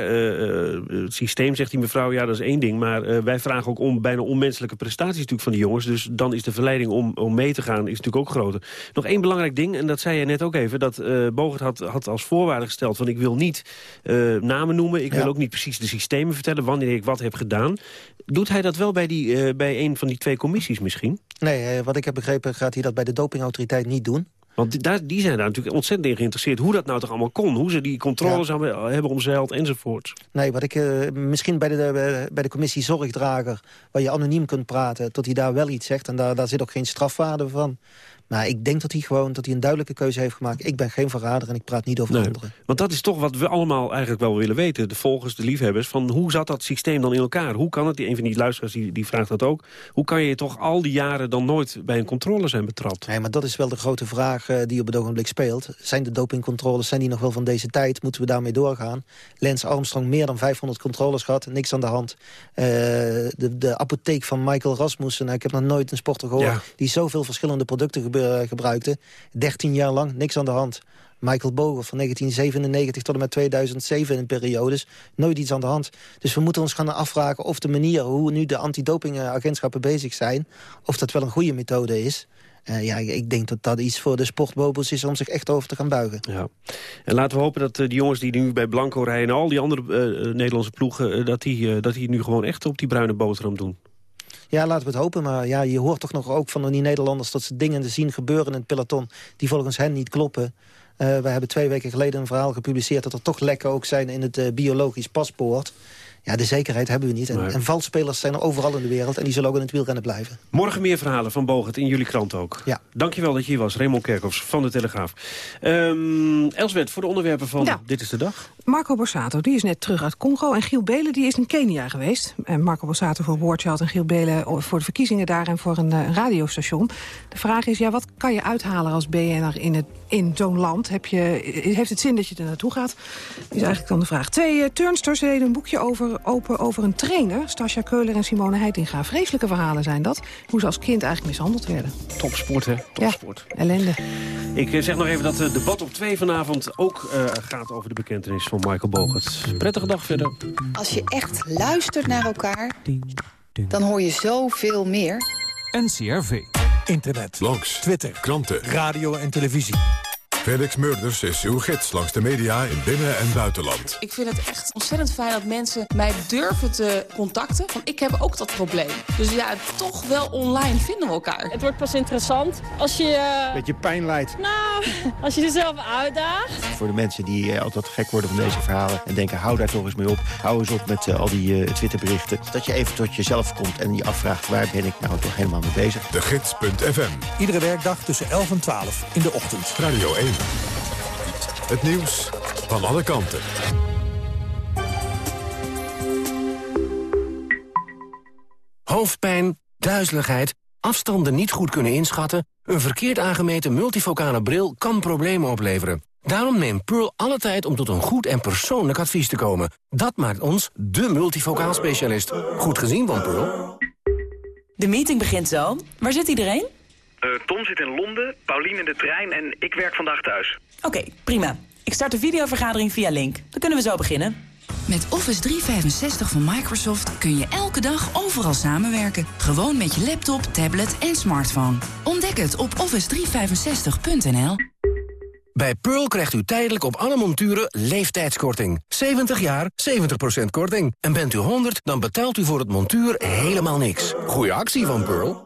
het systeem, zegt die mevrouw, ja, dat is één ding. Maar wij vragen ook om bijna onmenselijke prestaties natuurlijk van die jongens. Dus dan is de verleiding om, om mee te gaan is natuurlijk ook groter. Nog één belangrijk ding, en dat zei je net ook even... dat Bogert had, had als voorwaarde gesteld van ik wil niet namen noemen. Ik Ja. wil ook niet precies de systemen vertellen wanneer ik wat heb gedaan. Doet hij dat wel bij, die, bij een van die twee commissies misschien? Nee, eh, wat ik heb begrepen gaat hij dat bij de dopingautoriteit niet doen. Want die, daar, die zijn daar natuurlijk ontzettend in geïnteresseerd... hoe dat nou toch allemaal kon. Hoe ze die controles hebben, hebben omzeild enzovoorts. Nee, wat ik eh, misschien bij de, de- bij de commissie Zorgdrager... waar je anoniem kunt praten, dat hij daar wel iets zegt... en daar, daar zit ook geen strafwaarde van. Maar ik denk dat hij gewoon dat hij een duidelijke keuze heeft gemaakt. Ik ben geen verrader en ik praat niet over Nee, anderen. Want dat is toch wat we allemaal eigenlijk wel willen weten. De volgers, de liefhebbers. Van hoe zat dat systeem dan in elkaar? Hoe kan het? Die- Een van die luisteraars die, die vraagt dat ook. Hoe kan je toch al die jaren dan nooit bij een controle zijn betrapt? Nee, maar dat is wel de grote vraag eh, die op het ogenblik speelt. Zijn de dopingcontroles, zijn die nog wel van deze tijd? Moeten we daarmee doorgaan? Lance Armstrong meer dan 500 controles gehad, niks aan de hand. Eh, de, de apotheek van Michael Rasmussen, nou, ik heb nog nooit een sporter gehoord... Ja. die zoveel verschillende producten gebe- gebruikte. 13 jaar lang, niks aan de hand. Michael Boger van 1997 tot en met 2007 in periodes. Nooit iets aan de hand. Dus we moeten ons gaan afvragen of de manier hoe nu de antidopingagentschappen bezig zijn... of dat wel een goede methode is. Eh, ja, ik denk dat dat iets voor de sportbobels is om zich echt over te gaan buigen. Ja. En laten we hopen dat eh, die jongens die nu bij Blanco rijden... en al die andere eh, eh, Nederlandse ploegen... eh, dat, die, eh, dat die nu gewoon echt op die bruine boterham doen. Ja, laten we het hopen. Maar ja, je hoort toch nog ook van die Nederlanders... dat ze dingen zien gebeuren in het peloton die volgens hen niet kloppen. Eh we hebben twee weken geleden een verhaal gepubliceerd... dat er toch lekken ook zijn in het eh, biologisch paspoort. Ja, de zekerheid hebben we niet. En, Nee. en valspelers zijn er overal in de wereld... en die zullen ook in het wielrennen blijven. Morgen meer verhalen van Bogert in jullie krant ook. Ja. Dankjewel dat je hier was, Raymond Kerkhoffs van de Telegraaf. Ehm Elsbeth, voor de onderwerpen van Ja. Dit is de Dag. Marco Borsato, die is net terug uit Congo. En Giel Belen, die is in Kenia geweest. En Marco Borsato voor Woordchild en Giel Belen voor de verkiezingen daar... en voor een eh, radiostation. De vraag is, ja, wat kan je uithalen als BN'er in, het, in zo'n land? Heb je, heeft het zin dat je er naartoe gaat? Is eigenlijk dan de vraag. Twee eh, turnsters deden een boekje over, open over een trainer. Stasja Keuler en Simone Heitinga. Vreselijke verhalen zijn dat. Hoe ze als kind eigenlijk mishandeld werden. Topsport, hè? Topsport. Ja, ellende. Ik eh, zeg nog even dat het debat op 2 vanavond ook eh, gaat over de bekentenis van Michael Bogert. Prettige dag verder. Als je echt luistert naar elkaar, dan hoor je zoveel meer. NCRV. Internet. Langs. Twitter. Kranten. Radio en televisie. Felix Murders is uw gids langs de media in binnen- en buitenland. Ik vind het echt ontzettend fijn dat mensen mij durven te contacten. Want ik heb ook dat probleem. Dus ja, toch wel online vinden we elkaar. Het wordt pas interessant als je... eh, Beetje pijn leidt. Nou, als je jezelf uitdaagt. Voor de mensen die eh, altijd gek worden van deze verhalen... en denken, hou daar toch eens mee op. Hou eens op met eh, al die Twitterberichten. Dat je even tot jezelf komt en je afvraagt... waar ben ik nou toch helemaal mee bezig. De Gids.fm. Iedere werkdag tussen 11 en 12 in de ochtend. Radio 1. Het nieuws van alle kanten. Hoofdpijn, duizeligheid, afstanden niet goed kunnen inschatten... een verkeerd aangemeten multifocale bril kan problemen opleveren. Daarom neemt Pearl alle tijd om tot een goed en persoonlijk advies te komen. Dat maakt ons de multifocaal specialist. Goed gezien van Pearl. De meeting begint zo. Waar zit iedereen? Eh, Tom zit in Londen, Paulien in de trein en ik werk vandaag thuis. Oké, prima. Ik start de videovergadering via Link. Dan kunnen we zo beginnen. Met Office 365 van Microsoft kun je elke dag overal samenwerken. Gewoon met je laptop, tablet en smartphone. Ontdek het op office365.nl. Bij Pearl krijgt u tijdelijk op alle monturen leeftijdskorting. 70 jaar, 70% korting. En bent u 100, dan betaalt u voor het montuur helemaal niks. Goeie actie van Pearl.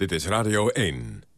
Dit is Radio 1.